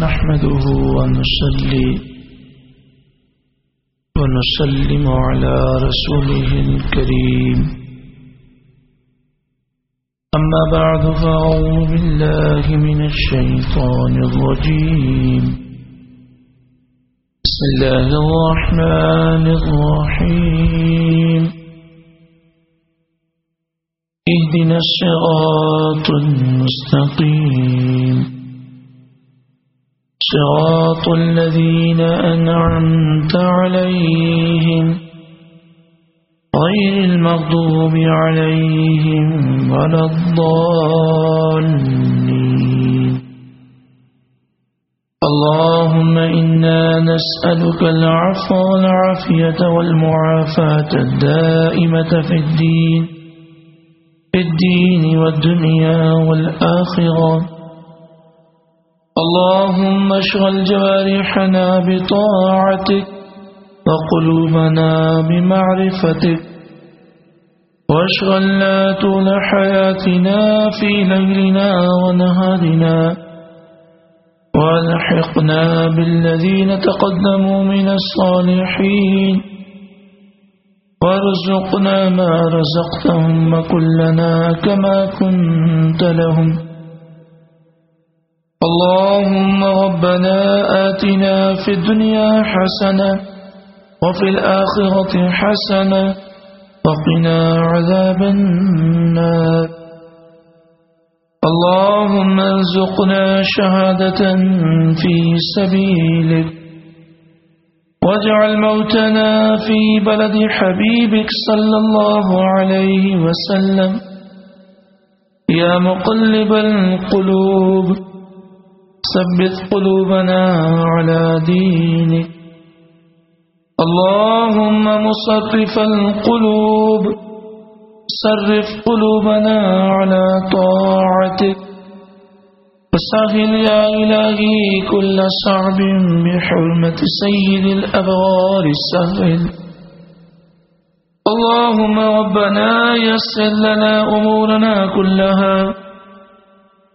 نحمده ونصلي ونسلم على رسوله الكريم. أما بعد، فأعوذ بالله من الشيطان الرجيم. بسم الله الرحمن الرحيم. اهدنا الصراط المستقيم. صراط الذين أنعمت عليهم غير المغضوب عليهم ولا الضالين. اللهم إنا نسألك العفو والعافية والمعافاة الدائمة في الدين في الدين والدنيا والآخرة. اللهم اشغل جوارحنا بطاعتك وقلوبنا بمعرفتك واشغلنا طول حياتنا في ليلنا ونهارنا والحقنا بالذين تقدموا من الصالحين وارزقنا ما رزقتهم وكلنا كما كنت لهم اللهم ربنا آتنا في الدنيا حسنة وفي الآخرة حسنة وقنا عذاب النار. اللهم ارزقنا شهادة في سبيلك. واجعل موتنا في بلد حبيبك صلى الله عليه وسلم. يا مقلب القلوب. ثبت قلوبنا على دينك. اللهم مصرف القلوب، صرف قلوبنا على طاعتك. وسهل يا إلهي كل صعب بحرمة سيد الأبرار السهل. اللهم ربنا يسر لنا أمورنا كلها.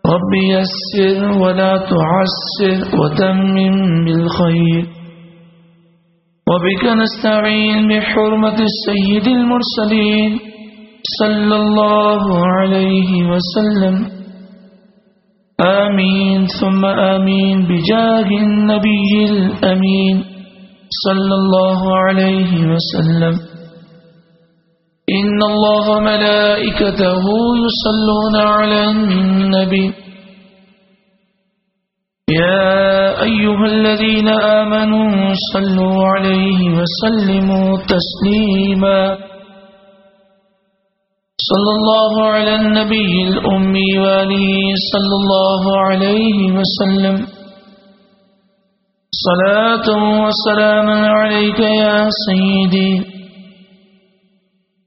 رب يسر ولا تعسر وتمم بالخير. وبك نستعين بحرمة السيد المرسلين صلى الله عليه وسلم. آمين، ثم آمين بجاه النبي الأمين صلى الله عليه وسلم. إن الله ملائكته يصلون على النبي. يا أيها الذين آمنوا صلوا عليه وسلموا تسليما. صلى الله على النبي الأمي وآله صلى الله عليه وسلم. صلاة وسلاما عليك يا سيدي.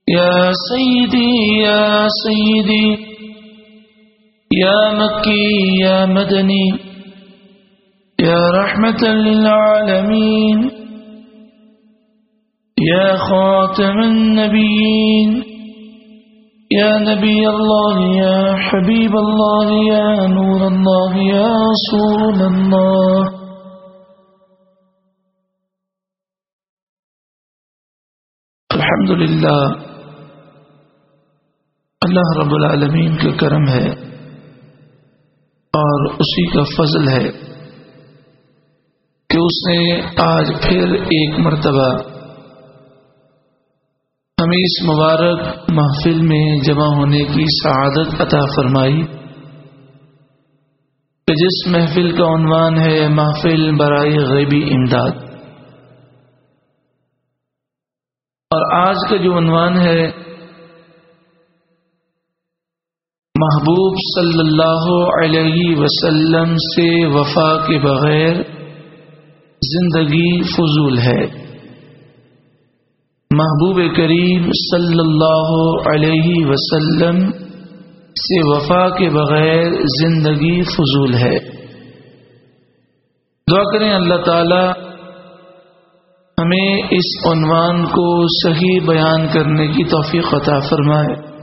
يا سيدي يا سيدي يا مكي يا مدني يا رحمة للعالمين يا خاتم النبيين يا نبي الله يا حبيب الله يا نور الله يا رسول الله الحمد للہ اللہ رب العالمین کا کرم ہے اور اسی کا فضل ہے کہ اس نے آج پھر ایک مرتبہ ہمیں اس مبارک محفل میں جمع ہونے کی سعادت عطا فرمائی کہ جس محفل کا عنوان ہے محفل برائے غیبی امداد اور آج کا جو عنوان ہے محبوب صلی اللہ علیہ وسلم سے وفا کے بغیر زندگی فضول ہے۔ محبوب کریم صلی اللہ علیہ وسلم سے وفا کے بغیر زندگی فضول ہے۔ دعا کریں اللہ تعالی ہمیں اس عنوان کو صحیح بیان کرنے کی توفیق عطا فرمائے۔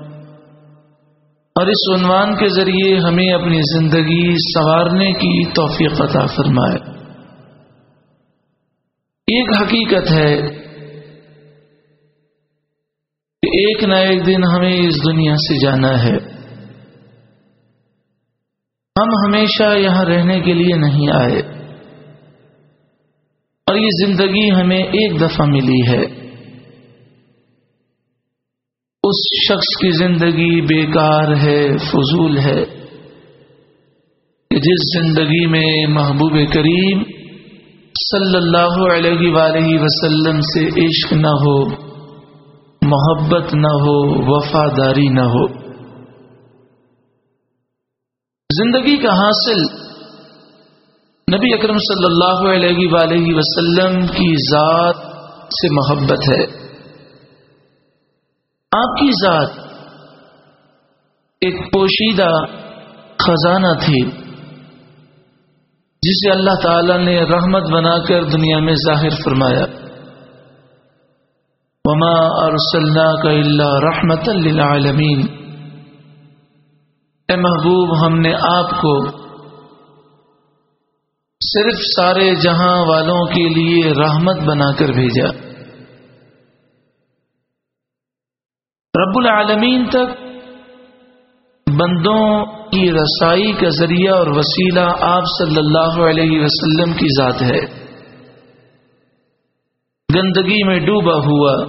اور اس عنوان کے ذریعے ہمیں اپنی زندگی سنوارنے کی توفیق عطا فرمائے۔ ایک حقیقت ہے کہ ایک نہ ایک دن ہمیں اس دنیا سے جانا ہے۔ ہم ہمیشہ یہاں رہنے کے لیے نہیں آئے۔ اور یہ زندگی ہمیں ایک دفعہ ملی ہے۔ اس شخص کی زندگی بیکار ہے، فضول ہے کہ جس زندگی میں محبوب کریم صلی اللہ علیہ وآلہ وسلم سے عشق نہ ہو، محبت نہ ہو، وفاداری نہ ہو۔ زندگی کا حاصل نبی اکرم صلی اللہ علیہ وآلہ وسلم کی ذات سے محبت ہے۔ آپ کی ذات ایک پوشیدہ خزانہ تھی، جسے اللہ تعالی نے رحمت بنا کر دنیا میں ظاہر فرمایا۔ وما ارسلنا کا اللہ رحمت للعالمین اے محبوب، ہم نے آپ کو صرف سارے جہاں والوں کے لیے رحمت بنا کر بھیجا۔ رب العالمین تک بندوں کی رسائی کا ذریعہ اور وسیلہ آپ صلی اللہ علیہ وسلم کی ذات ہے۔ گندگی میں ڈوبا ہوا۔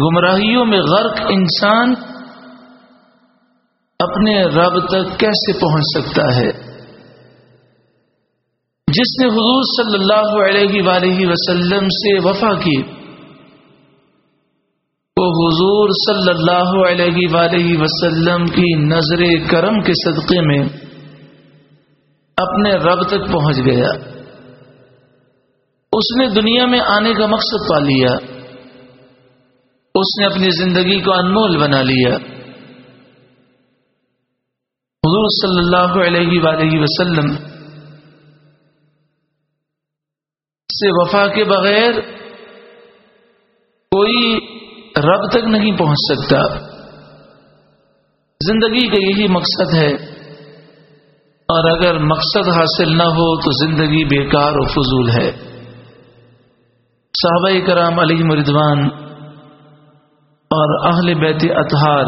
گمراہیوں میں غرق انسان اپنے رب تک کیسے پہنچ سکتا ہے؟ جس نے حضور صلی اللہ علیہ وآلہ وسلم سے وفا کی۔ وہ حضور صلی اللہ علیہ وآلہ وسلم کی نظر کرم کے صدقے میں اپنے رب تک پہنچ گیا۔ اس نے دنیا میں آنے کا مقصد پا لیا۔ اس نے اپنی زندگی کو انمول بنا لیا۔ حضور صلی اللہ علیہ وآلہ وسلم سے وفا کے بغیر کوئی رب تک نہیں پہنچ سکتا۔ زندگی کا یہی مقصد ہے۔ اور اگر مقصد حاصل نہ ہو تو زندگی بیکار و فضول ہے۔ صحابہ کرام علی مردوان اور اہل بیت اطہار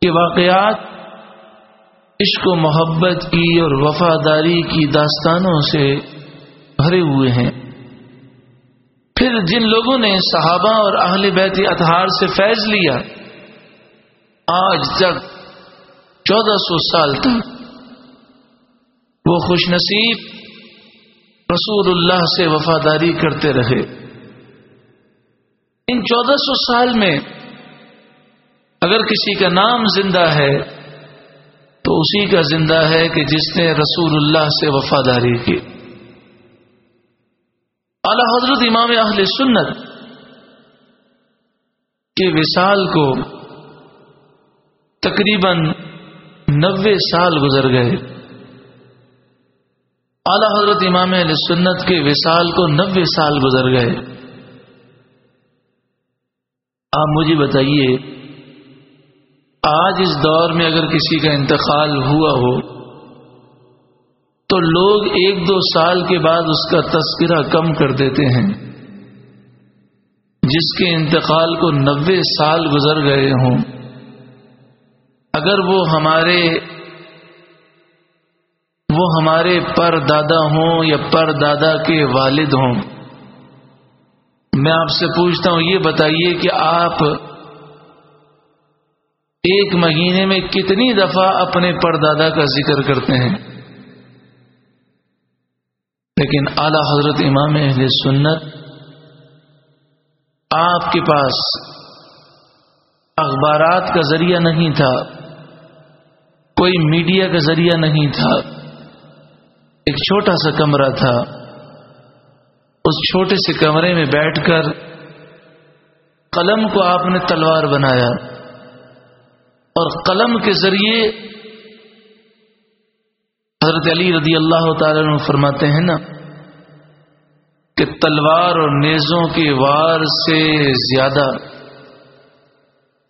کے واقعات عشق و محبت کی اور وفاداری کی داستانوں سے بھرے ہوئے ہیں۔ پھر جن لوگوں نے صحابہ اور اہل بیت اطہار سے فیض لیا، آج تک چودہ سو سال تک وہ خوش نصیب رسول اللہ سے وفاداری کرتے رہے۔ ان چودہ سو سال میں اگر کسی کا نام زندہ ہے، تو اسی کا زندہ ہے کہ جس نے رسول اللہ سے وفاداری کی۔ اعلی حضرت امام اہل سنت کے وصال کو تقریباً نوے سال گزر گئے۔ اعلی حضرت امام اہل سنت کے وصال کو نوے سال گزر گئے۔ آپ مجھے بتائیے، آج اس دور میں اگر کسی کا انتقال ہوا ہو تو لوگ ایک دو سال کے بعد اس کا تذکرہ کم کر دیتے ہیں۔ جس کے انتقال کو نوے سال گزر گئے ہوں۔ اگر وہ ہمارے وہ ہمارے پر دادا ہوں یا پر دادا کے والد ہوں۔ میں آپ سے پوچھتا ہوں، یہ بتائیے کہ آپ ایک مہینے میں کتنی دفعہ اپنے پر دادا کا ذکر کرتے ہیں؟ لیکن اعلی حضرت امام اہل سنت آپ کے پاس اخبارات کا ذریعہ نہیں تھا، کوئی میڈیا کا ذریعہ نہیں تھا۔ ایک چھوٹا سا کمرہ تھا۔ اس چھوٹے سے کمرے میں بیٹھ کر قلم کو آپ نے تلوار بنایا اور قلم کے ذریعے حضرت علی رضی اللہ تعالی عنہ فرماتے ہیں نا کہ تلوار اور نیزوں کے وار سے زیادہ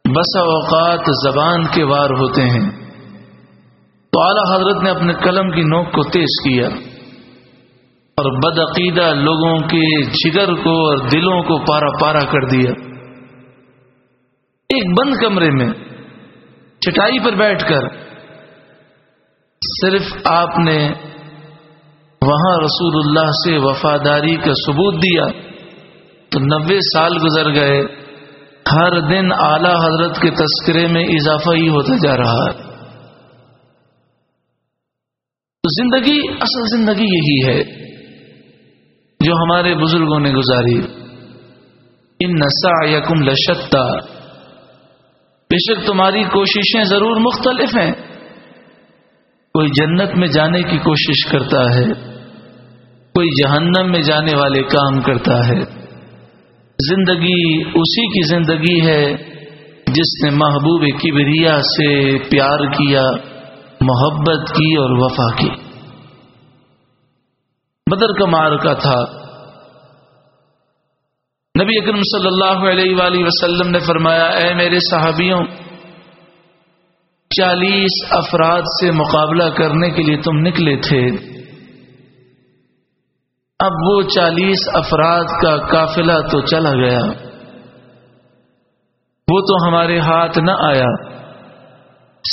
بسا اوقات زبان کے وار ہوتے ہیں۔ تو اعلی حضرت نے اپنے قلم کی نوک کو تیز کیا اور بدعقیدہ لوگوں کے جگر کو اور دلوں کو پارا پارا کر دیا۔ ایک بند کمرے میں چٹائی پر بیٹھ کر صرف آپ نے وہاں رسول اللہ سے وفاداری کا ثبوت دیا تو نبے سال گزر گئے، ہر دن اعلی حضرت کے تذکرے میں اضافہ ہی ہوتا جا رہا ہے۔ تو زندگی، اصل زندگی یہی ہے جو ہمارے بزرگوں نے گزاری۔ ان نسا یکم لشتا۔ بے شک تمہاری کوششیں ضرور مختلف ہیں۔ کوئی جنت میں جانے کی کوشش کرتا ہے، کوئی جہنم میں جانے والے کام کرتا ہے۔ زندگی اسی کی زندگی ہے جس نے محبوب کبریا سے پیار کیا، محبت کی اور وفا کی۔ بدر کا مار کا تھا۔ نبی اکرم صلی اللہ علیہ وآلہ وسلم نے فرمایا، اے میرے صحابیوں چالیس افراد سے مقابلہ کرنے کے لیے تم نکلے تھے۔ اب وہ چالیس افراد کا قافلہ تو چلا گیا۔ وہ تو ہمارے ہاتھ نہ آیا۔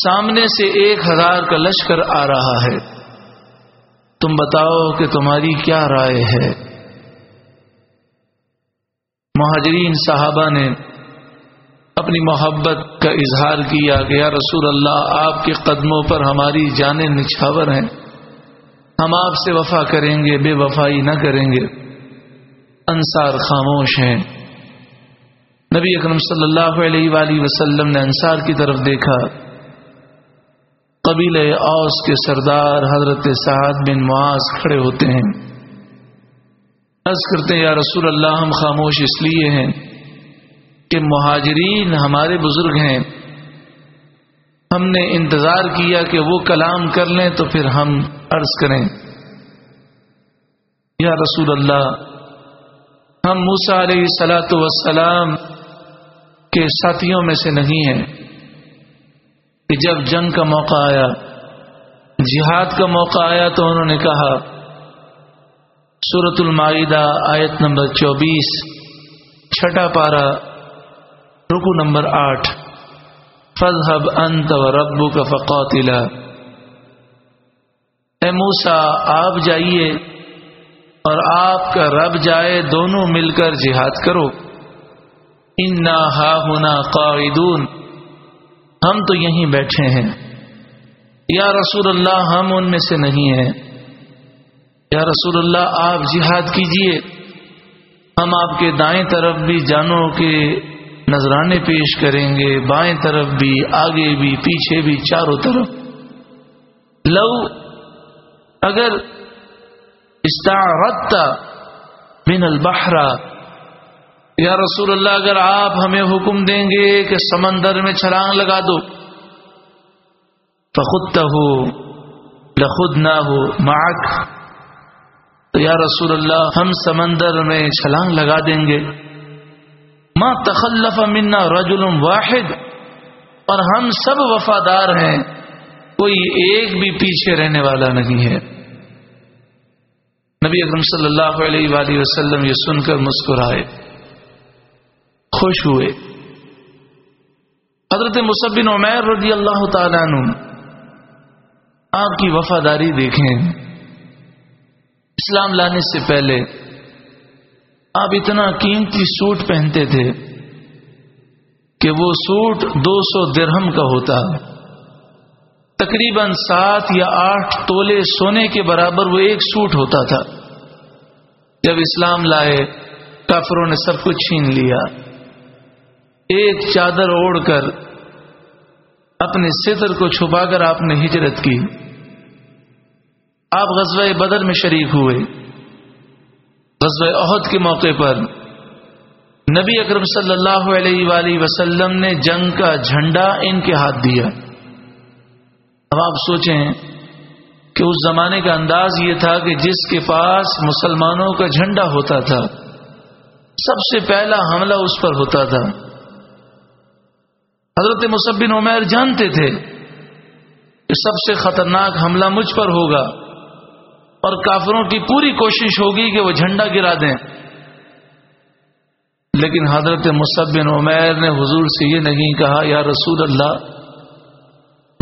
سامنے سے ایک ہزار کا لشکر آ رہا ہے۔ تم بتاؤ کہ تمہاری کیا رائے ہے۔ مہاجرین صحابہ نے اپنی محبت کا اظہار کیا کہ رسول اللہ، آپ کے قدموں پر ہماری جانیں نچھاور ہیں۔ ہم آپ سے وفا کریں گے، بے وفائی نہ کریں گے۔ انصار خاموش ہیں۔ نبی اکرم صلی اللہ علیہ وآلہ وسلم نے انصار کی طرف دیکھا۔ قبیل اوس کے سردار حضرت سعد بن معاذ کھڑے ہوتے ہیں۔ عرض کرتے ہیں، یا رسول اللہ، ہم خاموش اس لیے ہیں۔ کہ مہاجرین ہمارے بزرگ ہیں۔ ہم نے انتظار کیا کہ وہ کلام کر لیں تو پھر ہم عرض کریں۔ یا رسول اللہ، ہم موسا علیہ سلاۃ وسلام کے ساتھیوں میں سے نہیں ہیں۔ کہ جب جنگ کا موقع آیا، جہاد کا موقع آیا تو انہوں نے کہا سورت المائدہ آیت نمبر چوبیس، چھٹا پارا رکو نمبر آٹھ۔ فضحب انت و ربو کا فقوتلا اے موسا آپ جائیے اور آپ کا رب جائے، دونوں مل کر جہاد کرو۔ انا ہا ہونا قاعدون۔ ہم تو یہیں بیٹھے ہیں۔ یا رسول اللہ، ہم ان میں سے نہیں ہیں۔ یا رسول اللہ، آپ جہاد کیجیے۔ ہم آپ کے دائیں طرف بھی جانو کہ نذرانے پیش کریں گے، بائیں طرف بھی، آگے بھی، پیچھے بھی، چاروں طرف۔ لو اگر استعرتا بن البحرا یا رسول اللہ، اگر آپ ہمیں حکم دیں گے کہ سمندر میں چھلانگ لگا دو فخود ہو لخود نہ ہو معک۔ تو یا رسول اللہ، ہم سمندر میں چھلانگ لگا دیں گے۔ ماں تخلف منا رجل واحد اور ہم سب وفادار ہیں، کوئی ایک بھی پیچھے رہنے والا نہیں ہے۔ نبی اکرم صلی اللہ علیہ وآلہ وسلم یہ سن کر مسکرائے، خوش ہوئے۔ حضرت مصبن عمیر رضی اللہ تعالیٰ عنہ، آپ کی وفاداری دیکھیں۔ اسلام لانے سے پہلے آپ اتنا قیمتی سوٹ پہنتے تھے کہ وہ سوٹ دو سو درہم کا ہوتا۔ تقریباً سات یا آٹھ تولے سونے کے برابر وہ ایک سوٹ ہوتا تھا۔ جب اسلام لائے، کافروں نے سب کچھ چھین لیا۔ ایک چادر اوڑھ کر اپنے ستر کو چھپا کر آپ نے ہجرت کی۔ آپ غزوہ بدر میں شریک ہوئے۔ غزوہ عہد کے موقع پر نبی اکرم صلی اللہ علیہ وآلہ وسلم نے جنگ کا جھنڈا ان کے ہاتھ دیا۔ اب آپ سوچیں کہ اس زمانے کا انداز یہ تھا کہ جس کے پاس مسلمانوں کا جھنڈا ہوتا تھا، سب سے پہلا حملہ اس پر ہوتا تھا۔ حضرت مصبن عمیر جانتے تھے کہ سب سے خطرناک حملہ مجھ پر ہوگا۔ اور کافروں کی پوری کوشش ہوگی کہ وہ جھنڈا گرا دیں۔ لیکن حضرت مصبن عمیر نے حضور سے یہ نہیں کہا، یا رسول اللہ،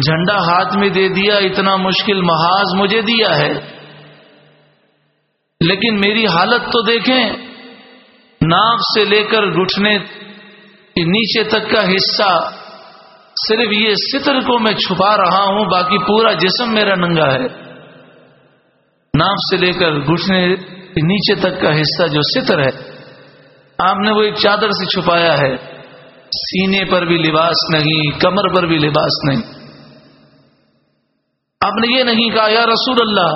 جھنڈا ہاتھ میں دے دیا، اتنا مشکل محاذ مجھے دیا ہے۔ لیکن میری حالت تو دیکھیں ناف سے لے کر گھٹنے نیچے تک کا حصہ صرف یہ ستر کو میں چھپا رہا ہوں، باقی پورا جسم میرا ننگا ہے۔ ناف سے لے کر گھٹنے نیچے تک کا حصہ جو ستر ہے، آپ نے وہ ایک چادر سے چھپایا ہے۔ سینے پر بھی لباس نہیں، کمر پر بھی لباس نہیں۔ آپ نے یہ نہیں کہا، یا رسول اللہ،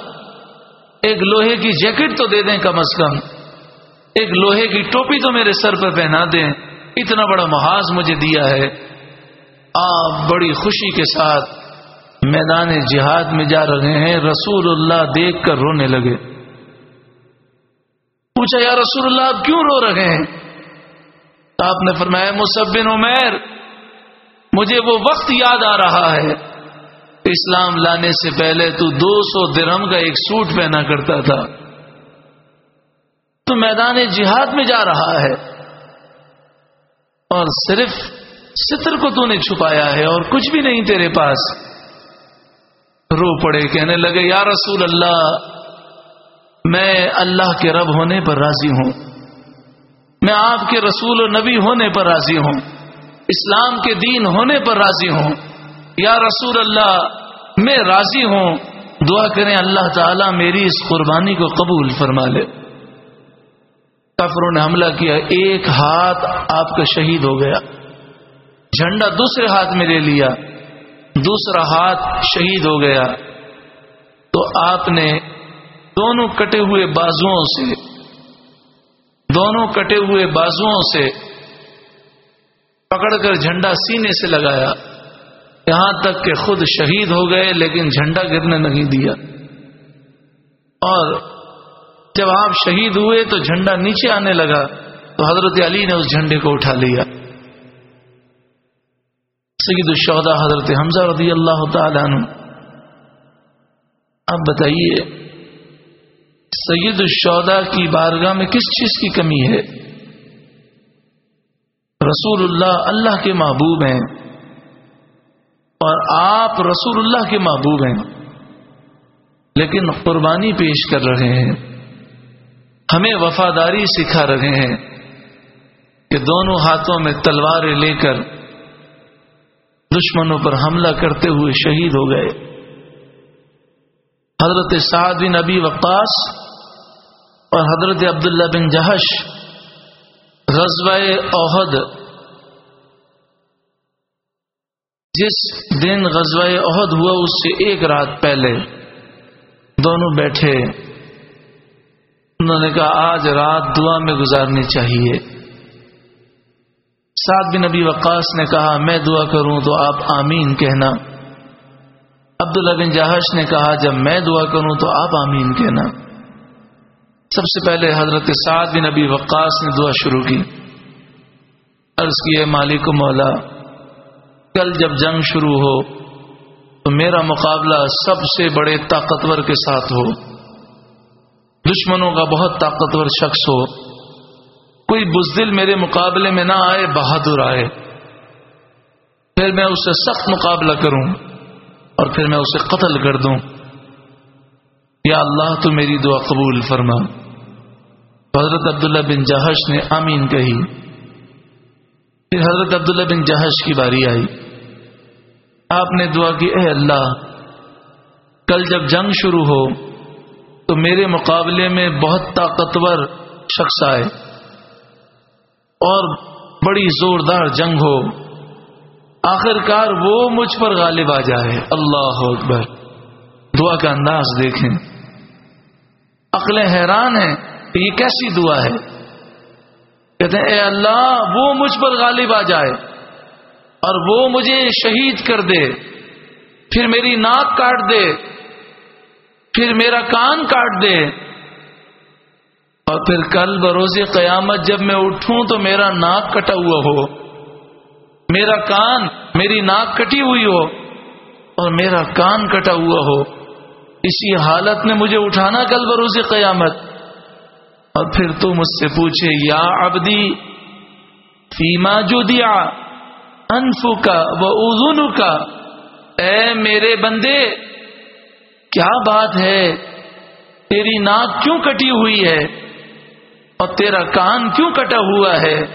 ایک لوہے کی جیکٹ تو دے دیں کم از کم۔ ایک لوہے کی ٹوپی تو میرے سر پر پہنا دیں۔ اتنا بڑا محاذ مجھے دیا ہے۔ آپ بڑی خوشی کے ساتھ میدان جہاد میں جا رہے ہیں، رسول اللہ دیکھ کر رونے لگے۔ پوچھا، یا رسول اللہ، آپ کیوں رو رہے ہیں؟ آپ نے فرمایا مصبن عمیر، مجھے وہ وقت یاد آ رہا ہے۔ اسلام لانے سے پہلے تو دو سو درم کا ایک سوٹ پہنا کرتا تھا۔ تو میدان جہاد میں جا رہا ہے۔ اور صرف ستر کو تو نے چھپایا ہے اور کچھ بھی نہیں تیرے پاس۔ رو پڑے، کہنے لگے، یا رسول اللہ، میں اللہ کے رب ہونے پر راضی ہوں۔ میں آپ کے رسول و نبی ہونے پر راضی ہوں۔ اسلام کے دین ہونے پر راضی ہوں۔ یا رسول اللہ، میں راضی ہوں۔ دعا کریں اللہ تعالیٰ میری اس قربانی کو قبول فرما لے۔ کفروں نے حملہ کیا، ایک ہاتھ آپ کا شہید ہو گیا۔ جھنڈا دوسرے ہاتھ میں لے لیا۔ دوسرا ہاتھ شہید ہو گیا تو آپ نے دونوں کٹے ہوئے بازو سے دونوں کٹے ہوئے بازو سے پکڑ کر جھنڈا سینے سے لگایا۔ یہاں تک کہ خود شہید ہو گئے لیکن جھنڈا گرنے نہیں دیا۔ اور جب آپ شہید ہوئے تو جھنڈا نیچے آنے لگا تو حضرت علی نے اس جھنڈے کو اٹھا لیا۔ سید الشہداء حضرت حمزہ رضی اللہ تعالی عنہ۔ اب بتائیے، سید الشہداء کی بارگاہ میں کس چیز کی کمی ہے؟ رسول اللہ اللہ کے محبوب ہیں اور آپ رسول اللہ کے محبوب ہیں، لیکن قربانی پیش کر رہے ہیں۔ ہمیں وفاداری سکھا رہے ہیں کہ دونوں ہاتھوں میں تلواریں لے کر دشمنوں پر حملہ کرتے ہوئے شہید ہو گئے۔ حضرت سعد بن ابی وقاص اور حضرت عبداللہ بن جہش غزوہ عہد جس دن غزوہ عہد ہوا، اس سے ایک رات پہلے دونوں بیٹھے۔ انہوں نے کہا، آج رات دعا میں گزارنی چاہیے۔ سعد بن نبی وقاص نے کہا، میں دعا کروں تو آپ آمین کہنا۔ عبداللہ بن جہاش نے کہا، جب میں دعا کروں تو آپ آمین کہنا۔ سب سے پہلے حضرت سعد بن نبی وقاص نے دعا شروع کی۔ عرض کیے مالک مولا، کل جب جنگ شروع ہو تو میرا مقابلہ سب سے بڑے طاقتور کے ساتھ ہو۔ دشمنوں کا بہت طاقتور شخص ہو۔ کوئی بزدل میرے مقابلے میں نہ آئے، بہادر آئے۔ پھر میں اسے سخت مقابلہ کروں اور پھر میں اسے قتل کر دوں۔ یا اللہ، تو میری دعا قبول فرما۔ حضرت عبداللہ بن جہش نے آمین کہی۔ پھر حضرت عبداللہ بن جہش کی باری آئی۔ آپ نے دعا کی، اے اللہ، کل جب جنگ شروع ہو تو میرے مقابلے میں بہت طاقتور شخص آئے۔ اور بڑی زوردار جنگ ہو۔ آخر کار وہ مجھ پر غالب آ جائے۔ اللہ اکبر۔ دعا کا انداز دیکھیں۔ عقلیں حیران ہیں کہ یہ کیسی دعا ہے۔ کہتے ہیں، اے اللہ، وہ مجھ پر غالب آ جائے اور وہ مجھے شہید کر دے۔ پھر میری ناک کاٹ دے۔ پھر میرا کان کاٹ دے۔ اور پھر کل بروز قیامت جب میں اٹھوں تو میرا ناک کٹا ہوا ہو، میرا کان میری ناک کٹی ہوئی ہو اور میرا کان کٹا ہوا ہو۔ اسی حالت میں مجھے اٹھانا کل بروز قیامت۔ اور پھر تو مجھ سے پوچھے، یا ابدی فیما جو دیا انفو کا وہ ازون کا اے میرے بندے، کیا بات ہے؟ تیری ناک کیوں کٹی ہوئی ہے؟ اور تیرا کان کیوں کٹا ہوا ہے؟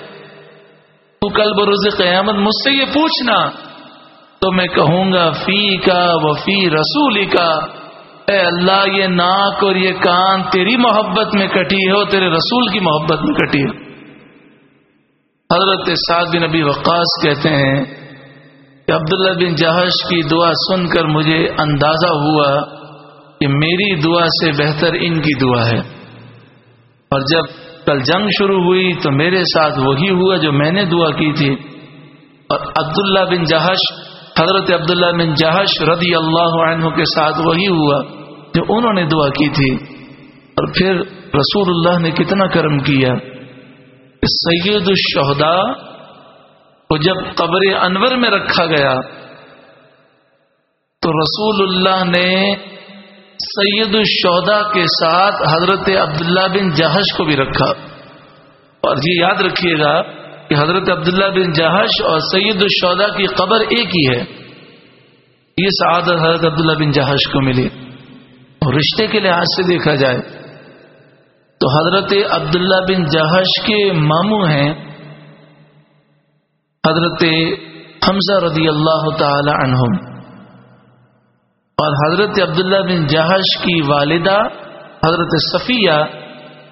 تو کل بروز قیامت مجھ سے یہ پوچھنا، تو میں کہوں گا فی کا و فی رسول کا اے اللہ، یہ ناک اور یہ کان تیری محبت میں کٹی ہے اور تیرے رسول کی محبت میں کٹی ہے۔ حضرت سعد بن نبی وقاص کہتے ہیں کہ عبداللہ بن جہش کی دعا سن کر مجھے اندازہ ہوا کہ میری دعا سے بہتر ان کی دعا ہے۔ اور جب کل جنگ شروع ہوئی تو میرے ساتھ وہی ہوا جو میں نے دعا کی تھی۔ اور عبداللہ بن جہش، حضرت عبداللہ بن جہش رضی اللہ عنہ کے ساتھ وہی ہوا جو انہوں نے دعا کی تھی۔ اور پھر رسول اللہ نے کتنا کرم کیا۔ سید الشہدا کو جب قبر انور میں رکھا گیا تو رسول اللہ نے سید الشودا کے ساتھ حضرت عبداللہ بن جہش کو بھی رکھا۔ اور یہ یاد رکھیے گا کہ حضرت عبداللہ بن جہش اور سید الشودا کی قبر ایک ہی ہے۔ یہ سعادت حضرت عبداللہ بن جہش کو ملی۔ اور رشتے کے لحاظ سے دیکھا جائے تو حضرت عبداللہ بن جہش کے ماموں ہیں۔ حضرت حمزہ رضی اللہ تعالی عنہم۔ اور حضرت عبداللہ بن جہش کی والدہ، حضرت صفیہ،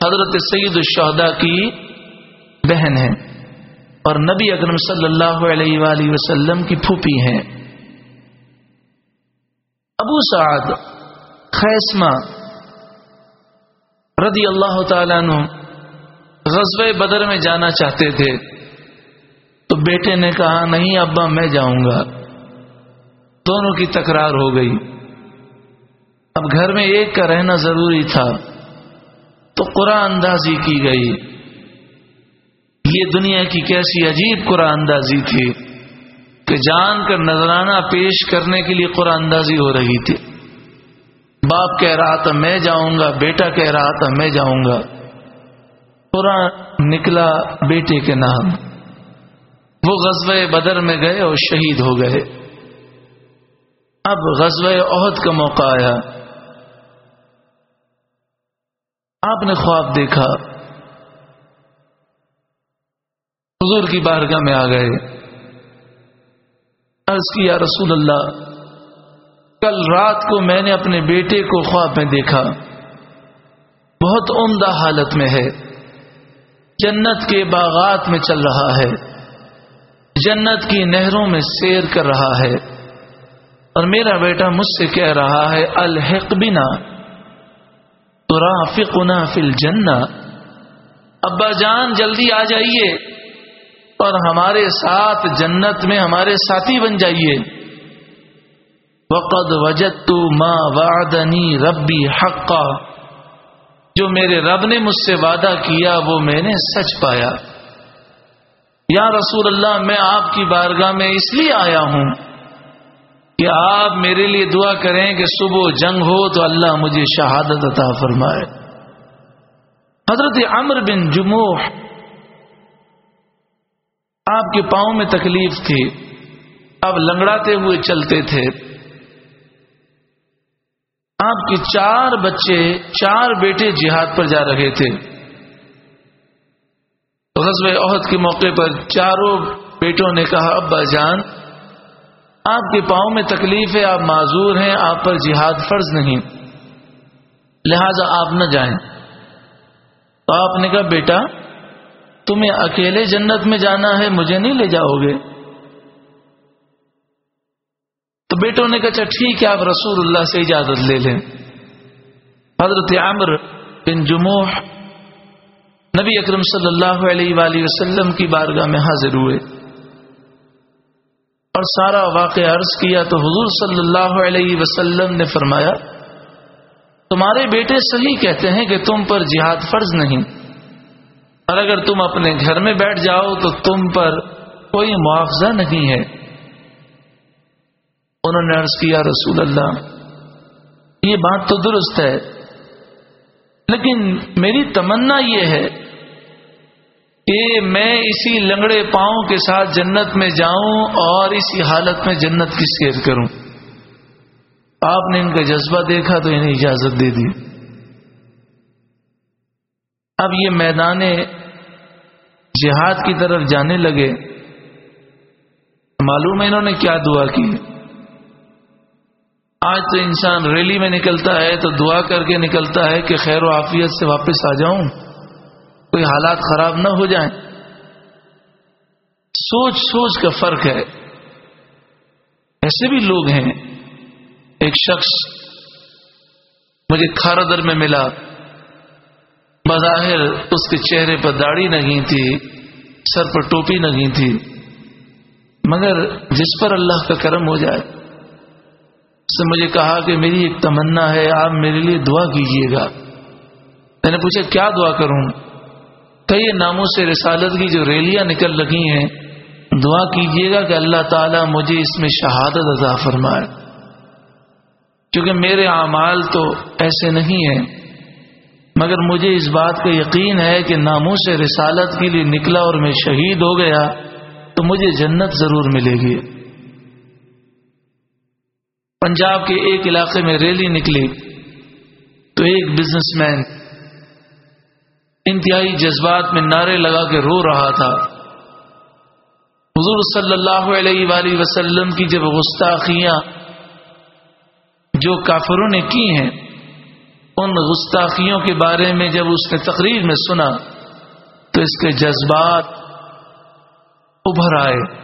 حضرت سعید الشہدا کی بہن ہے اور نبی اکرم صلی اللہ علیہ وآلہ وسلم کی پھوپھی ہیں۔ ابو سعد خیسما رضی اللہ تعالیٰ عنہ غزب بدر میں جانا چاہتے تھے۔ تو بیٹے نے کہا، نہیں ابا، میں جاؤں گا۔ دونوں کی تکرار ہو گئی۔ اب گھر میں ایک کا رہنا ضروری تھا تو قرآن اندازی کی گئی۔ یہ دنیا کی کیسی عجیب قرآن اندازی تھی کہ جان کر نذرانہ پیش کرنے کے لیے قرآن اندازی ہو رہی تھی۔ باپ کہہ رہا تھا، میں جاؤں گا، بیٹا کہہ رہا تھا، میں جاؤں گا۔ قرآن نکلا بیٹے کے نام۔ وہ غزوہ بدر میں گئے اور شہید ہو گئے۔ اب غزوہ عہد کا موقع آیا۔ آپ نے خواب دیکھا۔ حضور کی بارگاہ میں آ گئے۔ عرض کیا رسول اللہ، کل رات کو میں نے اپنے بیٹے کو خواب میں دیکھا۔ بہت عمدہ حالت میں ہے۔ جنت کے باغات میں چل رہا ہے۔ جنت کی نہروں میں سیر کر رہا ہے۔ اور میرا بیٹا مجھ سے کہہ رہا ہے، الحق بنا۔ تو رافقنا فل جنا ابا جان، جلدی آ جائیے اور ہمارے ساتھ جنت میں ہمارے ساتھی بن جائیے۔ وقد وجد تو ماں وادنی ربی حقا۔ جو میرے رب نے مجھ سے وعدہ کیا، وہ میں نے سچ پایا۔ یا رسول اللہ، میں آپ کی بارگاہ میں اس لیے آیا ہوں۔ کہ آپ میرے لیے دعا کریں کہ صبح جنگ ہو تو اللہ مجھے شہادت عطا فرمائے۔ حضرت عمر بن جموح آپ کے پاؤں میں تکلیف تھی۔ اب لنگڑاتے ہوئے چلتے تھے۔ آپ کے چار بچے، چار بیٹے جہاد پر جا رہے تھے۔ غزب عہد کے موقع پر چاروں بیٹوں نے کہا، ابا جان آپ کے پاؤں میں تکلیف ہے، آپ معذور ہیں، آپ پر جہاد فرض نہیں۔ لہذا آپ نہ جائیں۔ تو آپ نے کہا، بیٹا، تمہیں اکیلے جنت میں جانا ہے، مجھے نہیں لے جاؤ گے۔ تو بیٹوں نے کہا اچھا ٹھیک ہے، آپ رسول اللہ سے اجازت لے لیں۔ حضرت عامر بن جموح نبی اکرم صلی اللہ علیہ وآلہ وسلم کی بارگاہ میں حاضر ہوئے۔ اور سارا واقعہ عرض کیا تو حضور صلی اللہ علیہ وسلم نے فرمایا، تمہارے بیٹے صحیح کہتے ہیں کہ تم پر جہاد فرض نہیں۔ اور اگر تم اپنے گھر میں بیٹھ جاؤ تو تم پر کوئی معاوضہ نہیں ہے۔ انہوں نے عرض کیا رسول اللہ، یہ بات تو درست ہے، لیکن میری تمنا یہ ہے کہ میں اسی لنگڑے پاؤں کے ساتھ جنت میں جاؤں اور اسی حالت میں جنت کی سیر کروں۔ آپ نے ان کا جذبہ دیکھا تو انہیں اجازت دے دی۔ اب یہ میدان جہاد کی طرف جانے لگے۔ معلوم ہے انہوں نے کیا دعا کی۔ آج تو انسان ریلی میں نکلتا ہے تو دعا کر کے نکلتا ہے کہ خیر و عافیت سے واپس آ جاؤں۔ کوئی حالات خراب نہ ہو جائیں۔ سوچ سوچ کا فرق ہے۔ ایسے بھی لوگ ہیں۔ ایک شخص مجھے کھارا در میں ملا۔ بظاہر اس کے چہرے پر داڑھی نہیں تھی سر پر ٹوپی نہیں تھی مگر جس پر اللہ کا کرم ہو جائے، اس نے مجھے کہا کہ میری ایک تمنا ہے، آپ میرے لیے دعا کیجیے گا۔ میں نے پوچھا، کیا دعا کروں؟ کہ یہ ناموں سے رسالت کی جو ریلیاں نکل رہی ہیں، دعا کیجیے گا کہ اللہ تعالیٰ مجھے اس میں شہادت ادا فرمائے۔ کیونکہ میرے اعمال تو ایسے نہیں ہیں، مگر مجھے اس بات کا یقین ہے کہ ناموں سے رسالت کے لیے نکلا اور میں شہید ہو گیا، تو مجھے جنت ضرور ملے گی۔ پنجاب کے ایک علاقے میں ریلی نکلی، تو ایک بزنس مین انتہائی جذبات میں نعرے لگا کے رو رہا تھا۔ حضور صلی اللہ علیہ وآلہ وسلم کی جب گستاخیاں جو کافروں نے کی ہیں، ان گستاخیوں کے بارے میں جب اس نے تقریر میں سنا، تو اس کے جذبات ابھر آئے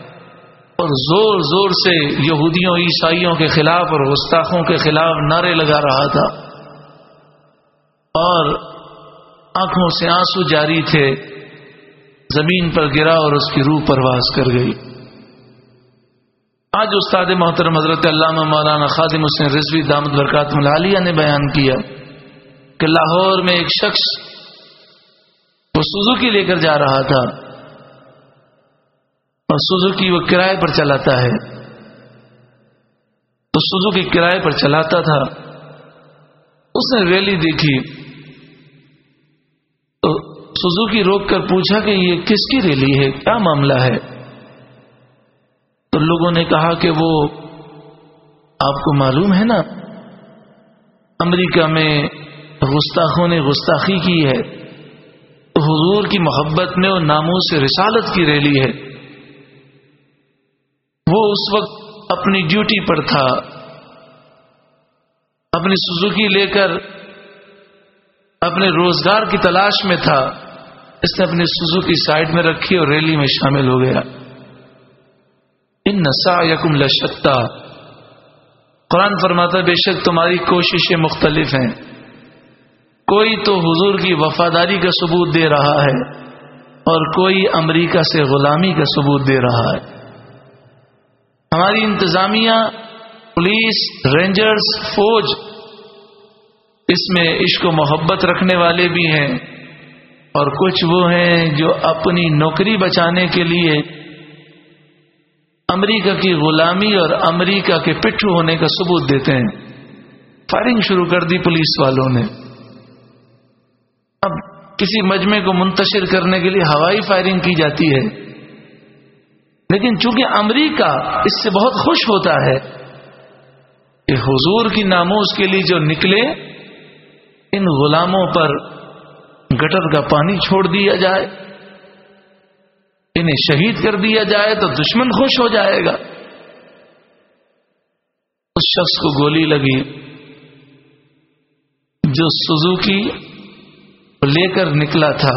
اور زور زور سے یہودیوں، عیسائیوں کے خلاف اور گستاخوں کے خلاف نعرے لگا رہا تھا۔ اور آنکھوں سے آنسو جاری تھے، زمین پر گرا اور اس کی روح پرواز کر گئی۔ آج استاد محترم حضرت علامہ مولانا خادم حسین رضوی دامد برکات ملالیہ نے بیان کیا کہ لاہور میں ایک شخص وہ سوزوکی لے کر جا رہا تھا اور سوزوکی وہ کرائے پر چلاتا ہے۔ تو سوزوکی کرائے پر چلاتا تھا۔ اس نے ریلی دیکھی۔ تو سوزوکی روک کر پوچھا کہ یہ کس کی ریلی ہے؟ کیا معاملہ ہے؟ تو لوگوں نے کہا کہ وہ آپ کو معلوم ہے نا، امریکہ میں گستاخوں نے گستاخی کی ہے، تو حضور کی محبت میں اور ناموں سے رسالت کی ریلی ہے۔ وہ اس وقت اپنی ڈیوٹی پر تھا، اپنی سزوکی لے کر اپنے روزگار کی تلاش میں تھا، اس نے اپنی سزوکی سائڈ میں رکھی اور ریلی میں شامل ہو گیا۔ ان نسا یکم لشتا قرآن فرماتا بے شک تمہاری کوششیں مختلف ہیں۔ کوئی تو حضور کی وفاداری کا ثبوت دے رہا ہے اور کوئی امریکہ سے غلامی کا ثبوت دے رہا ہے۔ ہماری انتظامیہ، پولیس، رینجرز، فوج اس میں عشق و محبت رکھنے والے بھی ہیں اور کچھ وہ ہیں جو اپنی نوکری بچانے کے لیے امریکہ کی غلامی اور امریکہ کے پٹھو ہونے کا ثبوت دیتے ہیں۔ فائرنگ شروع کر دی پولیس والوں نے۔ اب کسی مجمے کو منتشر کرنے کے لیے ہوائی فائرنگ کی جاتی ہے۔ لیکن چونکہ امریکہ اس سے بہت خوش ہوتا ہے کہ حضور کی ناموز کے لیے جو نکلے ان غلاموں پر گٹر کا پانی چھوڑ دیا جائے، انہیں شہید کر دیا جائے تو دشمن خوش ہو جائے گا۔ اس شخص کو گولی لگی، جو سزوکی لے کر نکلا تھا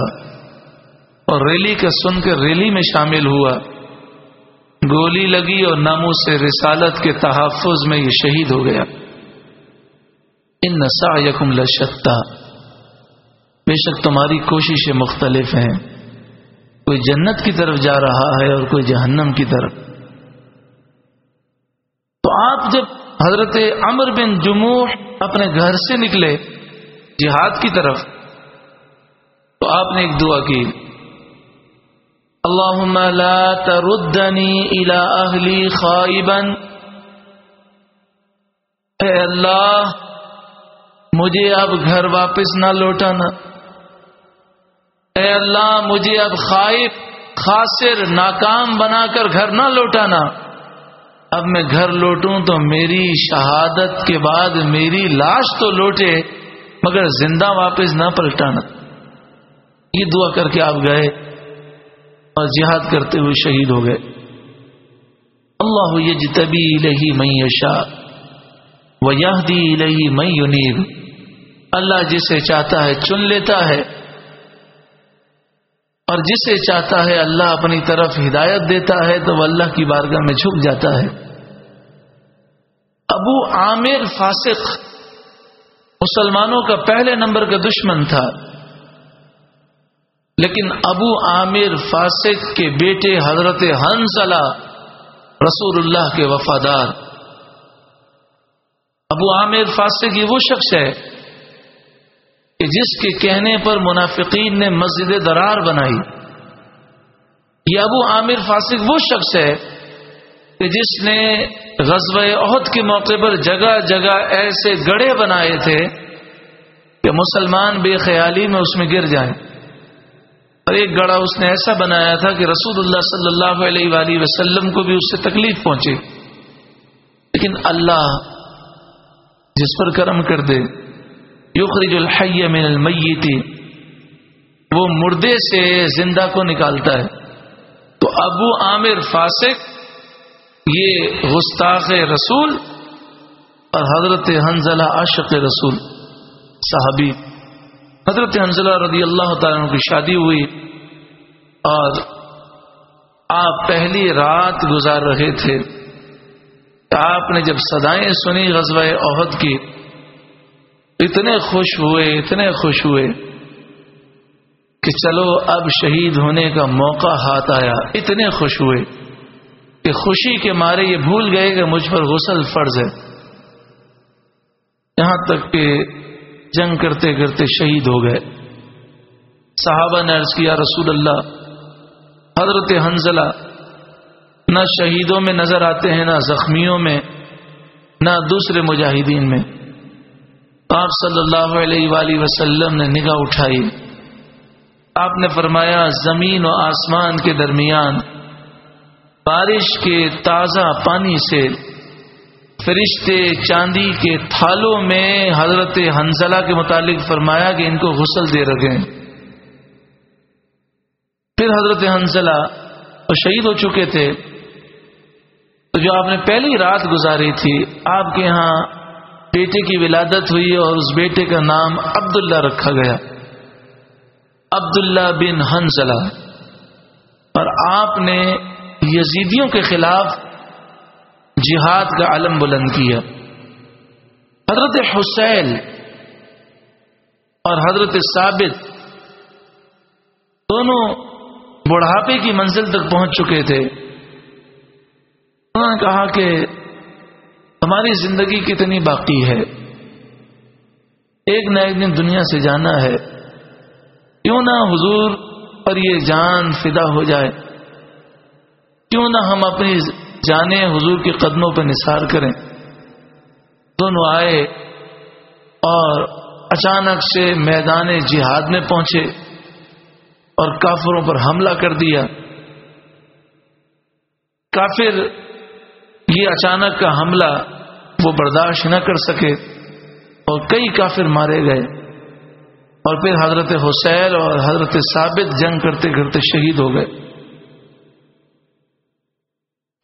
اور ریلی کا سن کر ریلی میں شامل ہوا۔ گولی لگی اور ناموں سے رسالت کے تحفظ میں یہ شہید ہو گیا۔ ان نسا یکم لشتا۔ بے شک تمہاری کوششیں مختلف ہیں۔ کوئی جنت کی طرف جا رہا ہے اور کوئی جہنم کی طرف۔ تو آپ جب حضرت امر بن جموح اپنے گھر سے نکلے جہاد کی طرف، تو آپ نے ایک دعا کی۔ اللہ لا تردنی الى اہلی خائبا۔ اے اللہ مجھے اب گھر واپس نہ لوٹانا۔ اے اللہ، مجھے اب خائف خاصر ناکام بنا کر گھر نہ لوٹانا۔ اب میں گھر لوٹوں تو میری شہادت کے بعد میری لاش تو لوٹے، مگر زندہ واپس نہ پلٹانا۔ یہ دعا کر کے آپ گئے اور جہاد کرتے ہوئے شہید ہو گئے۔ اللہ یجتبی لہی میں یشا و دی لہی میں یونیب اللہ جسے چاہتا ہے چن لیتا ہے اور جسے چاہتا ہے اللہ اپنی طرف ہدایت دیتا ہے تو وہ اللہ کی بارگاہ میں جھک جاتا ہے۔ ابو عامر فاسق مسلمانوں کا پہلے نمبر کا دشمن تھا۔ لیکن ابو عامر فاسق کے بیٹے حضرت حنزلہ رسول اللہ کے وفادار۔ ابو عامر فاسق یہ وہ شخص ہے کہ جس کے کہنے پر منافقین نے مسجد درار بنائی۔ یہ ابو عامر فاسق وہ شخص ہے کہ جس نے غزب عہد کے موقع پر جگہ جگہ ایسے گڑے بنائے تھے کہ مسلمان بے خیالی میں اس میں گر جائیں۔ اور ایک گڑا اس نے ایسا بنایا تھا کہ رسول اللہ صلی اللہ علیہ وآلہ وسلم کو بھی اس سے تکلیف پہنچی لیکن اللہ جس پر کرم کر دے یخرج الحی من المیت۔ وہ مردے سے زندہ کو نکالتا ہے۔ تو ابو عامر فاسق، یہ گستاخ رسول اور حضرت حنزلہ عاشق رسول، صحابی۔ حضرت حنزلہ رضی اللہ تعالیٰ کی شادی ہوئی اور آپ پہلی رات گزار رہے تھے۔ آپ نے جب سدائیں سنی غزوہ عہد کی اتنے خوش ہوئے، اتنے خوش ہوئے کہ چلو، اب شہید ہونے کا موقع ہاتھ آیا۔ اتنے خوش ہوئے کہ خوشی کے مارے یہ بھول گئے کہ مجھ پر غسل فرض ہے۔ یہاں تک کہ جنگ کرتے کرتے شہید ہو گئے۔ صحابہ نے عرض کیا، رسول اللہ، حضرت حنزلہ نہ شہیدوں میں نظر آتے ہیں، نہ زخمیوں میں، نہ دوسرے مجاہدین میں۔ آپ صلی اللہ علیہ وآلہ وسلم نے نگاہ اٹھائی۔ آپ نے فرمایا، زمین و آسمان کے درمیان بارش کے تازہ پانی سے فرشتے چاندی کے تھالوں میں حضرت حنزلہ کے متعلق فرمایا کہ ان کو غسل دے رکھے پھر حضرت حنزلہ شہید ہو چکے تھے۔ تو جو آپ نے پہلی رات گزاری تھی، آپ کے ہاں بیٹے کی ولادت ہوئی اور اس بیٹے کا نام عبداللہ رکھا گیا۔ عبداللہ بن حنزلہ۔ اور آپ نے یزیدیوں کے خلاف جہاد کا علم بلند کیا۔ حضرت حسین اور حضرت ثابت دونوں بڑھاپے کی منزل تک پہنچ چکے تھے۔ انہوں نے کہا کہ ہماری زندگی کتنی باقی ہے؟ ایک نہ ایک دن دنیا سے جانا ہے۔ کیوں نہ حضور پر یہ جان فدا ہو جائے۔ کیوں نہ ہم اپنی جانے حضور کے قدموں پہ نثار کریں۔ دونوں آئے اور اچانک سے میدان جہاد میں پہنچے اور کافروں پر حملہ کر دیا۔ کافر یہ اچانک کا حملہ وہ برداشت نہ کر سکے اور کئی کافر مارے گئے اور پھر حضرت حسین اور حضرت ثابت جنگ کرتے کرتے شہید ہو گئے۔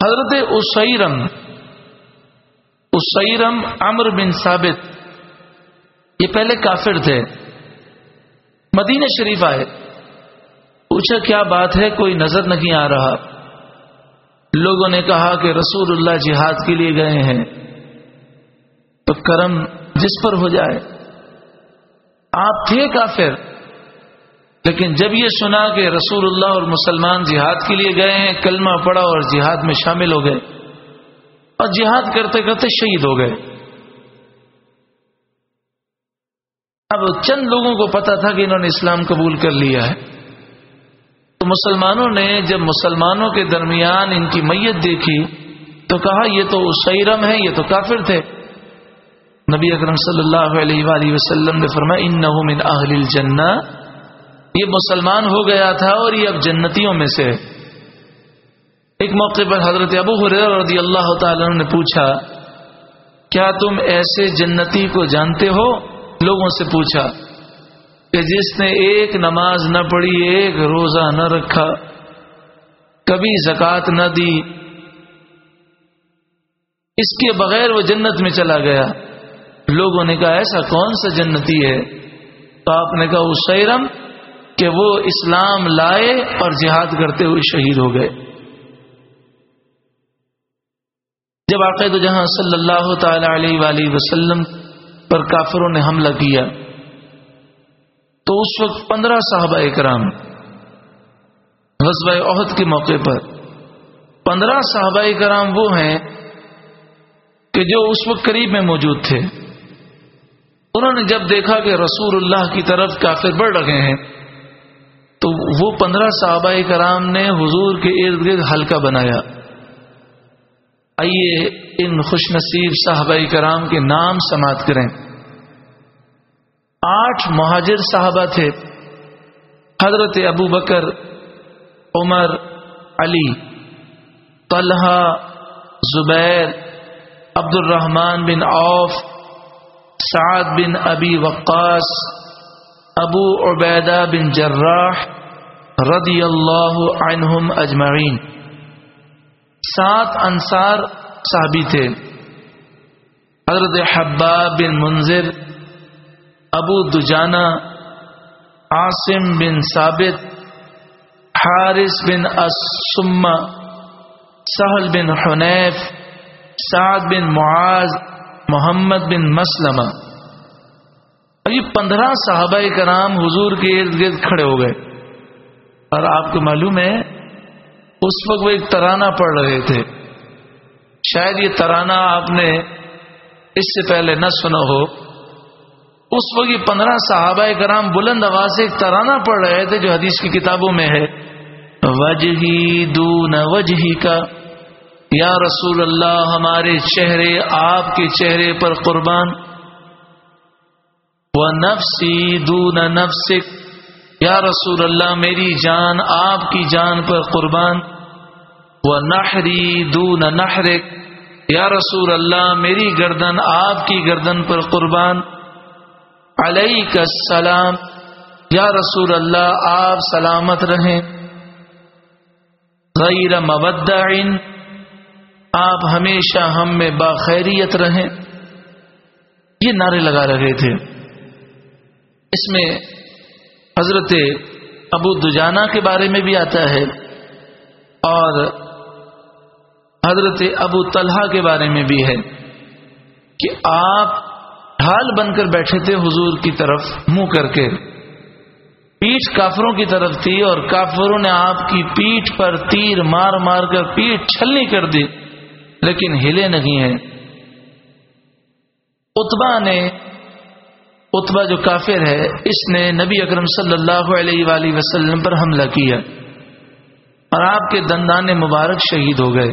حضرت اسیرم اسیرم امر بن ثابت، یہ پہلے کافر تھے۔ مدینہ شریف آئے۔ پوچھا، کیا بات ہے؟ کوئی نظر نہیں آ رہا۔ لوگوں نے کہا کہ رسول اللہ جہاد کے لیے گئے ہیں۔ کرم جس پر ہو جائے۔ آپ تھے کافر، لیکن جب یہ سنا کہ رسول اللہ اور مسلمان جہاد کے لیے گئے ہیں، کلمہ پڑا اور جہاد میں شامل ہو گئے۔ اور جہاد کرتے کرتے شہید ہو گئے۔ اب چند لوگوں کو پتا تھا کہ انہوں نے اسلام قبول کر لیا ہے۔ تو مسلمانوں نے جب مسلمانوں کے درمیان ان کی میت دیکھی تو کہا، یہ تو سیرم ہے یہ تو کافر تھے۔ نبی اکرم صلی اللہ علیہ وآلہ وسلم نے فرمایا ان من اہل الجنہ. یہ مسلمان ہو گیا تھا اور یہ اب جنتیوں میں سے۔ ایک موقع پر حضرت ابو حریر رضی اللہ تعالی نے پوچھا، کیا تم ایسے جنتی کو جانتے ہو؟ لوگوں سے پوچھا، کہ جس نے ایک نماز نہ پڑھی، ایک روزہ نہ رکھا، کبھی زکات نہ دی، اس کے بغیر وہ جنت میں چلا گیا؟ لوگوں نے کہا، ایسا کون سا جنتی ہے؟ تو آپ نے کہا اس سیرم کہ وہ اسلام لائے اور جہاد کرتے ہوئے شہید ہو گئے۔ جب عقید جہاں صلی اللہ تعالی علیہ وآلہ وسلم پر کافروں نے حملہ کیا، تو اس وقت پندرہ صحابہ اکرام غزوہ عہد کے موقع پر پندرہ صحابہ کرام وہ ہیں کہ جو اس وقت قریب میں موجود تھے۔ انہوں نے جب دیکھا کہ رسول اللہ کی طرف کافر بڑھ رہے ہیں، تو وہ پندرہ صحابہ کرام نے حضور کے ارد گرد ہلکا بنایا۔ آئیے ان خوش نصیب صحابہ کرام کے نام سماعت کریں۔ آٹھ مہاجر صحابہ تھے، حضرت ابو بکر، عمر، علی، طلحہ، زبیر عبد الرحمن بن عوف سعد بن ابی وقاص، ابو عبیدہ بن جراح رضی اللہ عنہم اجمعین۔ سات انصار صحابی تھے۔ حضرت حباب بن منظر ابو دجانا عاصم بن ثابت، حارث بن اسما سہل بن حنیف، سعد بن معاذ محمد بن مسلمہ۔ یہ پندرہ صحابہ کرام حضور کے ارد گرد کھڑے ہو گئے۔ اور آپ کو معلوم ہے، اس وقت وہ ایک ترانہ پڑھ رہے تھے۔ شاید یہ ترانہ آپ نے اس سے پہلے نہ سنا ہو۔ اس وقت یہ پندرہ صحابہ کرام بلند آواز سے ایک ترانہ پڑھ رہے تھے جو حدیث کی کتابوں میں ہے۔ وجہی دون وجہی کا۔ یا رسول اللہ، ہمارے چہرے، آپ کے چہرے پر قربان۔ وہ نفسی دون نفسک یا رسول اللہ، میری جان آپ کی جان پر قربان۔ وہ نہری دون نہرک یا رسول اللہ، میری گردن آپ کی گردن پر قربان۔ علیہ کا سلام یا رسول اللہ، آپ سلامت رہیں۔ غیر مبدعین آپ ہمیشہ ہم میں باخیریت رہیں۔ یہ نعرے لگا رہے تھے۔ اس میں حضرت ابو دجانا کے بارے میں بھی آتا ہے اور حضرت ابو طلحہ کے بارے میں بھی ہے کہ آپ ڈھال بن کر بیٹھے تھے حضور کی طرف منہ کر کے۔ پیٹھ کافروں کی طرف تھی اور کافروں نے آپ کی پیٹھ پر تیر مار مار کر پیٹھ چھلنی کر دی۔ لیکن ہلے نہیں ہیں۔ اتبا نے اتبا جو کافر ہے، اس نے نبی اکرم صلی اللہ علیہ وآلہ وسلم پر حملہ کیا اور آپ کے دندان مبارک شہید ہو گئے۔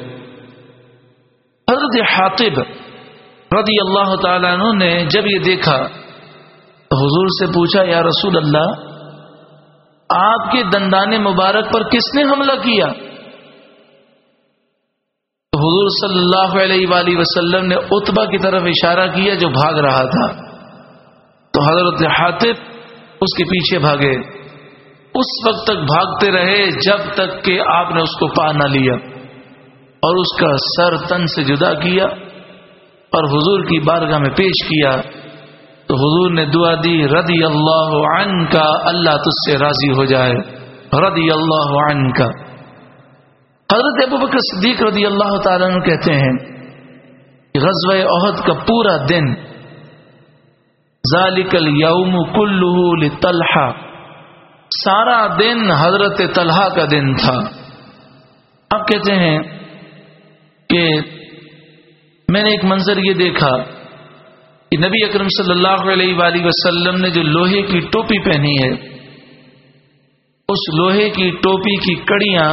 حضرت حاطب رضی اللہ تعالیٰ عنہ نے جب یہ دیکھا تو حضور سے پوچھا، یا رسول اللہ، آپ کے دندان مبارک پر کس نے حملہ کیا؟ تو حضور صلی اللہ علیہ وآلہ وسلم نے اتبا کی طرف اشارہ کیا جو بھاگ رہا تھا۔ تو حضرت حاطف اس کے پیچھے بھاگے۔ اس وقت تک بھاگتے رہے جب تک کہ آپ نے اس کو پا نہ لیا۔ اور اس کا سر تن سے جدا کیا اور حضور کی بارگاہ میں پیش کیا۔ تو حضور نے دعا دی، رضی اللہ عن کا اللہ تج سے راضی ہو جائے۔ رضی اللہ عن کا حضرت ابو بکر صدیق رضی اللہ تعالیٰ کہتے ہیں کہ غزوہ عہد کا پورا دن ذالک الیوم کلہ طلحہ سارا دن حضرت طلحہ کا دن تھا۔ اب کہتے ہیں کہ میں نے ایک منظر یہ دیکھا کہ نبی اکرم صلی اللہ علیہ وآلہ وسلم نے جو لوہے کی ٹوپی پہنی ہے، اس لوہے کی ٹوپی کی کڑیاں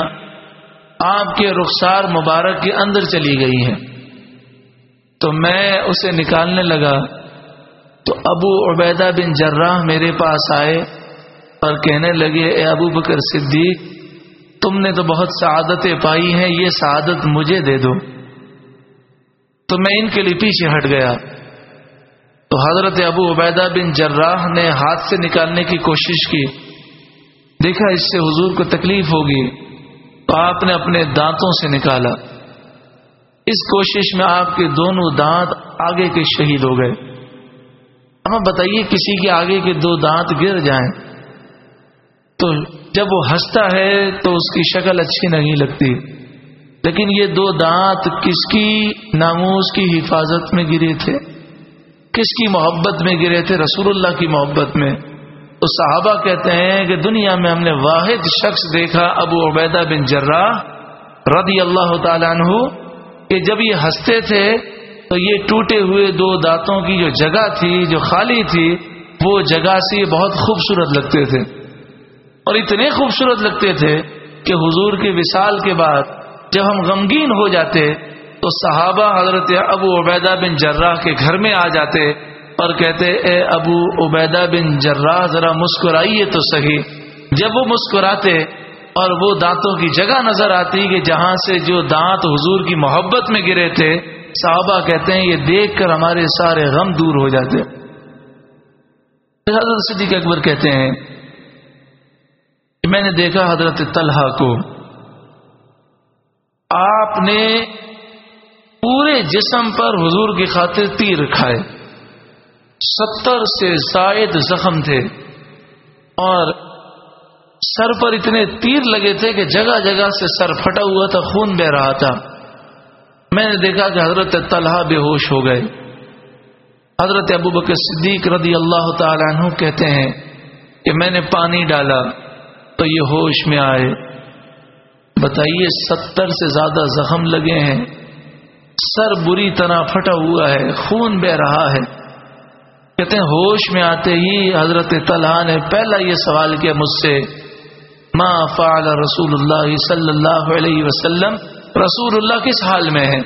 آپ کے رخسار مبارک کے اندر چلی گئی ہیں۔ تو میں اسے نکالنے لگا۔ تو ابو عبیدہ بن جراح میرے پاس آئے اور کہنے لگے، اے ابو بکر صدیق، تم نے تو بہت سعادتیں پائی ہیں، یہ سعادت مجھے دے دو۔ تو میں ان کے لیے پیچھے ہٹ گیا۔ تو حضرت ابو عبیدہ بن جراح نے ہاتھ سے نکالنے کی کوشش کی۔ دیکھا، اس سے حضور کو تکلیف ہوگی۔ آپ نے اپنے دانتوں سے نکالا۔ اس کوشش میں آپ کے دونوں دانت آگے کے شہید ہو گئے۔ ہمیں بتائیے کسی کے آگے کے دو دانت گر جائیں تو جب وہ ہنستا ہے تو اس کی شکل اچھی نہیں لگتی۔ لیکن یہ دو دانت کس کی ناموس کی حفاظت میں گرے تھے؟ کس کی محبت میں گرے تھے؟ رسول اللہ کی محبت میں۔ تو صحابہ کہتے ہیں کہ دنیا میں ہم نے واحد شخص دیکھا، ابو عبیدہ بن جرا رضی اللہ تعالیٰ عنہ، کہ جب یہ ہنستے تھے تو یہ ٹوٹے ہوئے دو دانتوں کی جو جگہ تھی، جو خالی تھی، وہ جگہ سے بہت خوبصورت لگتے تھے۔ اور اتنے خوبصورت لگتے تھے کہ حضور کے وصال کے بعد جب ہم غمگین ہو جاتے تو صحابہ حضرت ابو عبیدہ بن جرہ کے گھر میں آ جاتے اور کہتے اے ابو عبیدہ بن جرہ ذرا مسکرائیے تو صحیح. جب وہ مسکراتے اور وہ دانتوں کی جگہ نظر آتی کہ جہاں سے جو دانت حضور کی محبت میں گرے تھے، صحابہ کہتے ہیں، یہ دیکھ کر ہمارے سارے غم دور ہو جاتے حضرت صدیق اکبر کہتے ہیں، میں نے دیکھا حضرت طلحہ کو۔ آپ نے پورے جسم پر حضور کی خاطر تیر کھائے۔ ستر سے زائد زخم تھے اور سر پر اتنے تیر لگے تھے کہ جگہ جگہ سے سر پھٹا ہوا تھا، خون بہ رہا تھا۔ میں نے دیکھا کہ حضرت طلحہ بے ہوش ہو گئے۔ حضرت ابو بکر صدیق رضی اللہ تعالیٰ عنہ کہتے ہیں کہ میں نے پانی ڈالا تو یہ ہوش میں آئے۔ بتائیے، ستر سے زیادہ زخم لگے ہیں۔ سر بری طرح پھٹا ہوا ہے، خون بہ رہا ہے۔ کہتے ہیں، ہوش میں آتے ہی حضرت طلحہ نے پہلا یہ سوال کیا مجھ سے، ما فعل رسول اللہ صلی اللہ علیہ وسلم؟ رسول اللہ کس حال میں ہے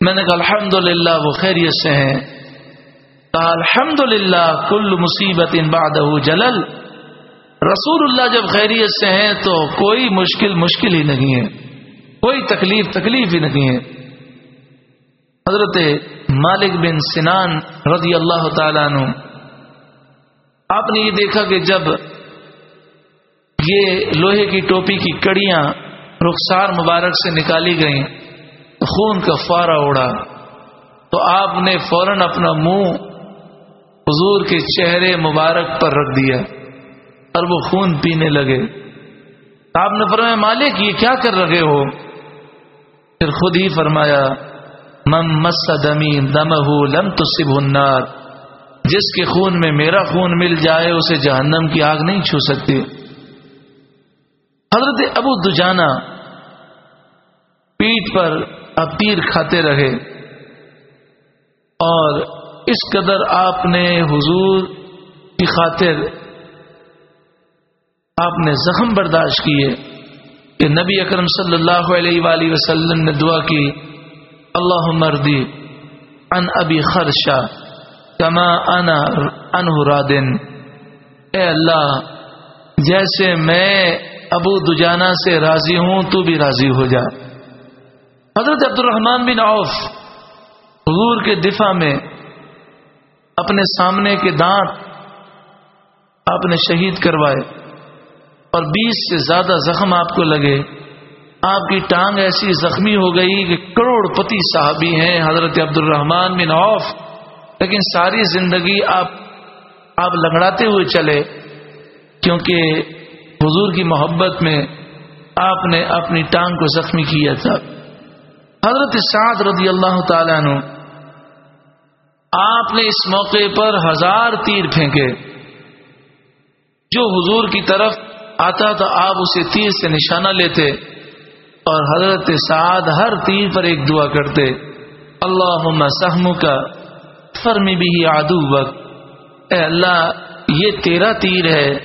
میں نے کہا الحمد وہ خیریت سے ہیں۔ کہا الحمد للہ کل مصیبت ان باد جلل۔ رسول اللہ جب خیریت سے ہیں تو کوئی مشکل مشکل ہی نہیں ہے، کوئی تکلیف تکلیف ہی نہیں ہے۔ حضرت مالک بن سنان رضی اللہ تعالیٰ عنہ، آپ نے یہ دیکھا کہ جب یہ لوہے کی ٹوپی کی کڑیاں رخسار مبارک سے نکالی گئیں، خون کا فارا اڑا، تو آپ نے فوراً اپنا منہ حضور کے چہرے مبارک پر رکھ دیا اور وہ خون پینے لگے۔ آپ نے فرمایا، مالک یہ کیا کر رہے ہو؟ پھر خود ہی فرمایا مم مس دمی دم لم تو النار۔ جس کے خون میں میرا خون مل جائے، اسے جہنم کی آگ نہیں چھو سکتی۔ حضرت ابو دجانا پیٹ پر اب تیر کھاتے رہے۔ اور اس قدر آپ نے حضور کی خاطر آپ نے زخم برداشت کیے کہ نبی اکرم صلی اللہ علیہ وآلہ وسلم نے دعا کی۔ اللہ مردی ان ابی خرشا کما انا رادن اے اللہ، جیسے میں ابو دجانا سے راضی ہوں، تو بھی راضی ہو جا۔ حضرت عبد الرحمان بن عوف حضور کے دفاع میں اپنے سامنے کے دانت آپ نے شہید کروائے اور بیس سے زیادہ زخم آپ کو لگے۔ آپ کی ٹانگ ایسی زخمی ہو گئی کہ کروڑ پتی صاحبی ہیں، حضرت عبد الرحمان بن عوف۔ لیکن ساری زندگی آپ آپ لگڑاتے ہوئے چلے، کیونکہ حضور کی محبت میں آپ نے اپنی ٹانگ کو زخمی کیا تھا۔ حضرت سعد رضی اللہ تعالیٰ عنہ، آپ نے اس موقع پر ہزار تیر پھینکے۔ جو حضور کی طرف آتا تو آپ اسے تیر سے نشانہ لیتے۔ اور حضرت سعد ہر تیر پر ایک دعا کرتے اللہ سہم کا فرمی بھی آدو وقت اے اللہ، یہ تیرا تیر ہے۔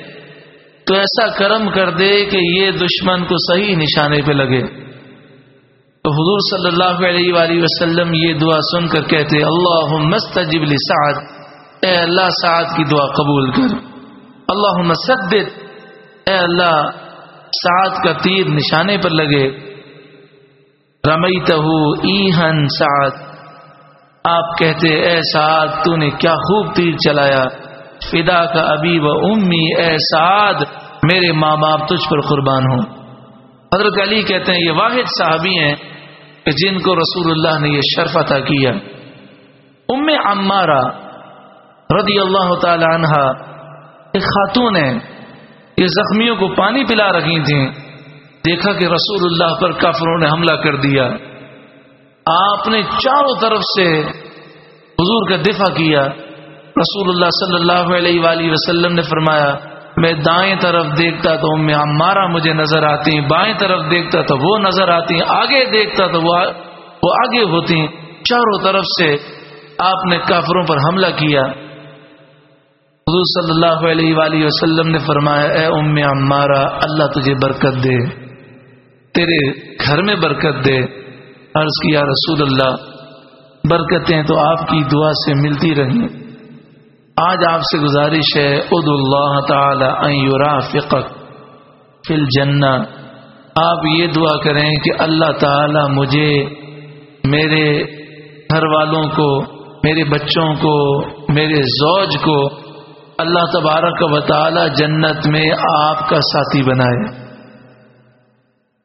تو ایسا کرم کر دے کہ یہ دشمن کو صحیح نشانے پہ لگے۔ تو حضور صلی اللہ علیہ وآلہ وسلم یہ دعا سن کر کہتے اللہ مستجب سعد اے اللہ، سعد کی دعا قبول کر۔ اللہ مسدد اے اللہ، سعد کا تیر نشانے پر لگے۔ رمی ایہن سعد۔ آپ کہتے اے سعد، تو نے کیا خوب تیر چلایا۔ فدا کا ابی و امی، اے سعد، میرے ماں باپ تجھ پر قربان ہوں۔ حضرت علی کہتے ہیں، یہ واحد صحابی ہیں کہ جن کو رسول اللہ نے یہ شرف عطا کیا۔ ام عمارہ رضی اللہ تعالی عنہ، ایک خاتون ہے یہ زخمیوں کو پانی پلا رہی تھیں۔ دیکھا کہ رسول اللہ پر کافروں نے حملہ کر دیا۔ آپ نے چاروں طرف سے حضور کا دفاع کیا۔ رسول اللہ صلی اللہ علیہ وآلہ وسلم نے فرمایا، میں دائیں طرف دیکھتا تو میں مارا مجھے نظر آتی بائیں طرف دیکھتا تو وہ نظر آتی آگے دیکھتا تو وہ آگے ہوتی چاروں طرف سے آپ نے کافروں پر حملہ کیا۔ حضور صلی اللہ علیہ وآلہ وسلم نے فرمایا، اے ام عمارہ، اللہ تجھے برکت دے۔ تیرے گھر میں برکت دے۔ عرض کیا رسول اللہ، برکتیں تو آپ کی دعا سے ملتی رہیں۔ آج آپ سے گزارش ہے اد اللہ تعالی فل جنا آپ یہ دعا کریں کہ اللہ تعالی مجھے، میرے گھر والوں کو، میرے بچوں کو، میرے زوج کو اللہ تبارک و تعالی جنت میں آپ کا ساتھی بنائے۔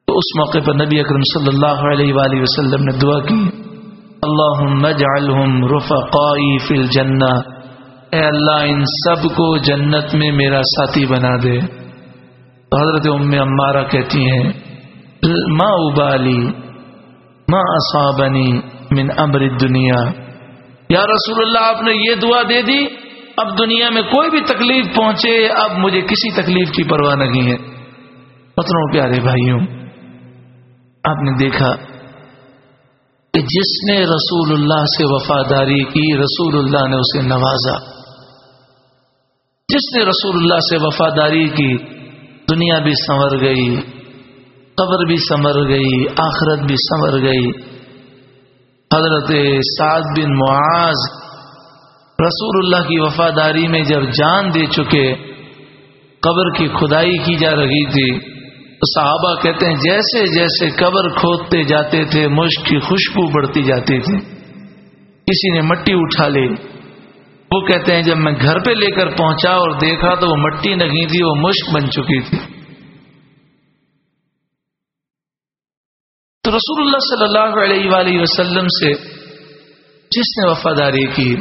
تو اس موقع پر نبی اکرم صلی اللہ علیہ وآلہ وسلم نے دعا کی اللہ رفقائی فی الجنہ۔ اے اللہ، ان سب کو جنت میں میرا ساتھی بنا دے۔ تو حضرت ام امارہ کہتی ہیں، ما ابالی، ما اصابنی من امر دنیا یا رسول اللہ، آپ نے یہ دعا دے دی، اب دنیا میں کوئی بھی تکلیف پہنچے، اب مجھے کسی تکلیف کی پرواہ نہیں ہے۔ پتروں پیارے بھائیوں آپ نے دیکھا کہ جس نے رسول اللہ سے وفاداری کی، رسول اللہ نے اسے نوازا۔ جس نے رسول اللہ سے وفاداری کی، دنیا بھی سنور گئی، قبر بھی سنور گئی، آخرت بھی سنور گئی۔ حضرت سعد بن معاذ رسول اللہ کی وفاداری میں جب جان دے چکے، قبر کی کھدائی کی جا رہی تھی صحابہ کہتے ہیں، جیسے جیسے قبر کھودتے جاتے تھے، مشک کی خوشبو بڑھتی جاتی تھی۔ کسی نے مٹی اٹھا لی۔ وہ کہتے ہیں، جب میں گھر پہ لے کر پہنچا اور دیکھا تو وہ مٹی نہیں تھی، وہ مشک بن چکی تھی۔ تو رسول اللہ صلی اللہ علیہ وآلہ وسلم سے جس نے وفاداری کی،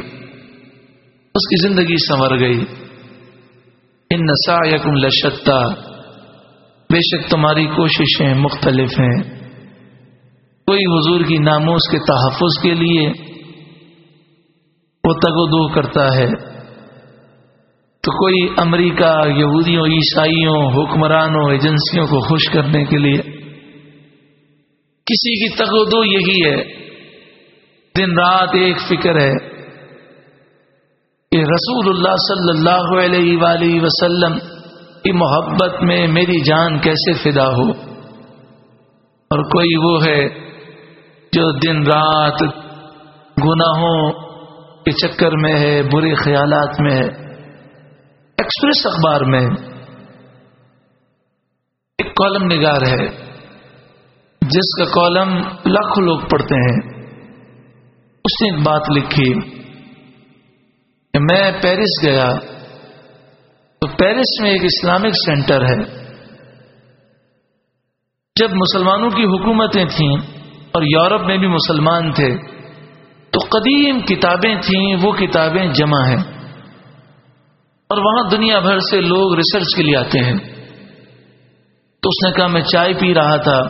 اس کی زندگی سنور گئی۔ ان نسا یکم بے شک تمہاری کوششیں مختلف ہیں۔ کوئی حضور کی ناموس کے تحفظ کے لیے وہ تگ و دو کرتا ہے۔ تو کوئی امریکہ، یہودیوں، عیسائیوں، حکمرانوں، ایجنسیوں کو خوش کرنے کے لیے۔ کسی کی تگ و دو یہی ہے۔ دن رات ایک فکر ہے کہ رسول اللہ صلی اللہ علیہ وآلہ وسلم کی محبت میں میری جان کیسے فدا ہو؟ اور کوئی وہ ہے جو دن رات گناہوں کے چکر میں ہے، برے خیالات میں ہے، ایکسپریس اخبار میں ایک کالم نگار ہے، جس کا کالم لاکھوں لوگ پڑھتے ہیں۔ اس نے ایک بات لکھی کہ میں پیرس گیا۔ تو پیرس میں ایک اسلامک سینٹر ہے۔ جب مسلمانوں کی حکومتیں تھیں اور یورپ میں بھی مسلمان تھے، تو قدیم کتابیں تھیں، وہ کتابیں جمع ہیں۔ اور وہاں دنیا بھر سے لوگ ریسرچ کے لیے آتے ہیں۔ تو اس نے کہا، میں چائے پی رہا تھا۔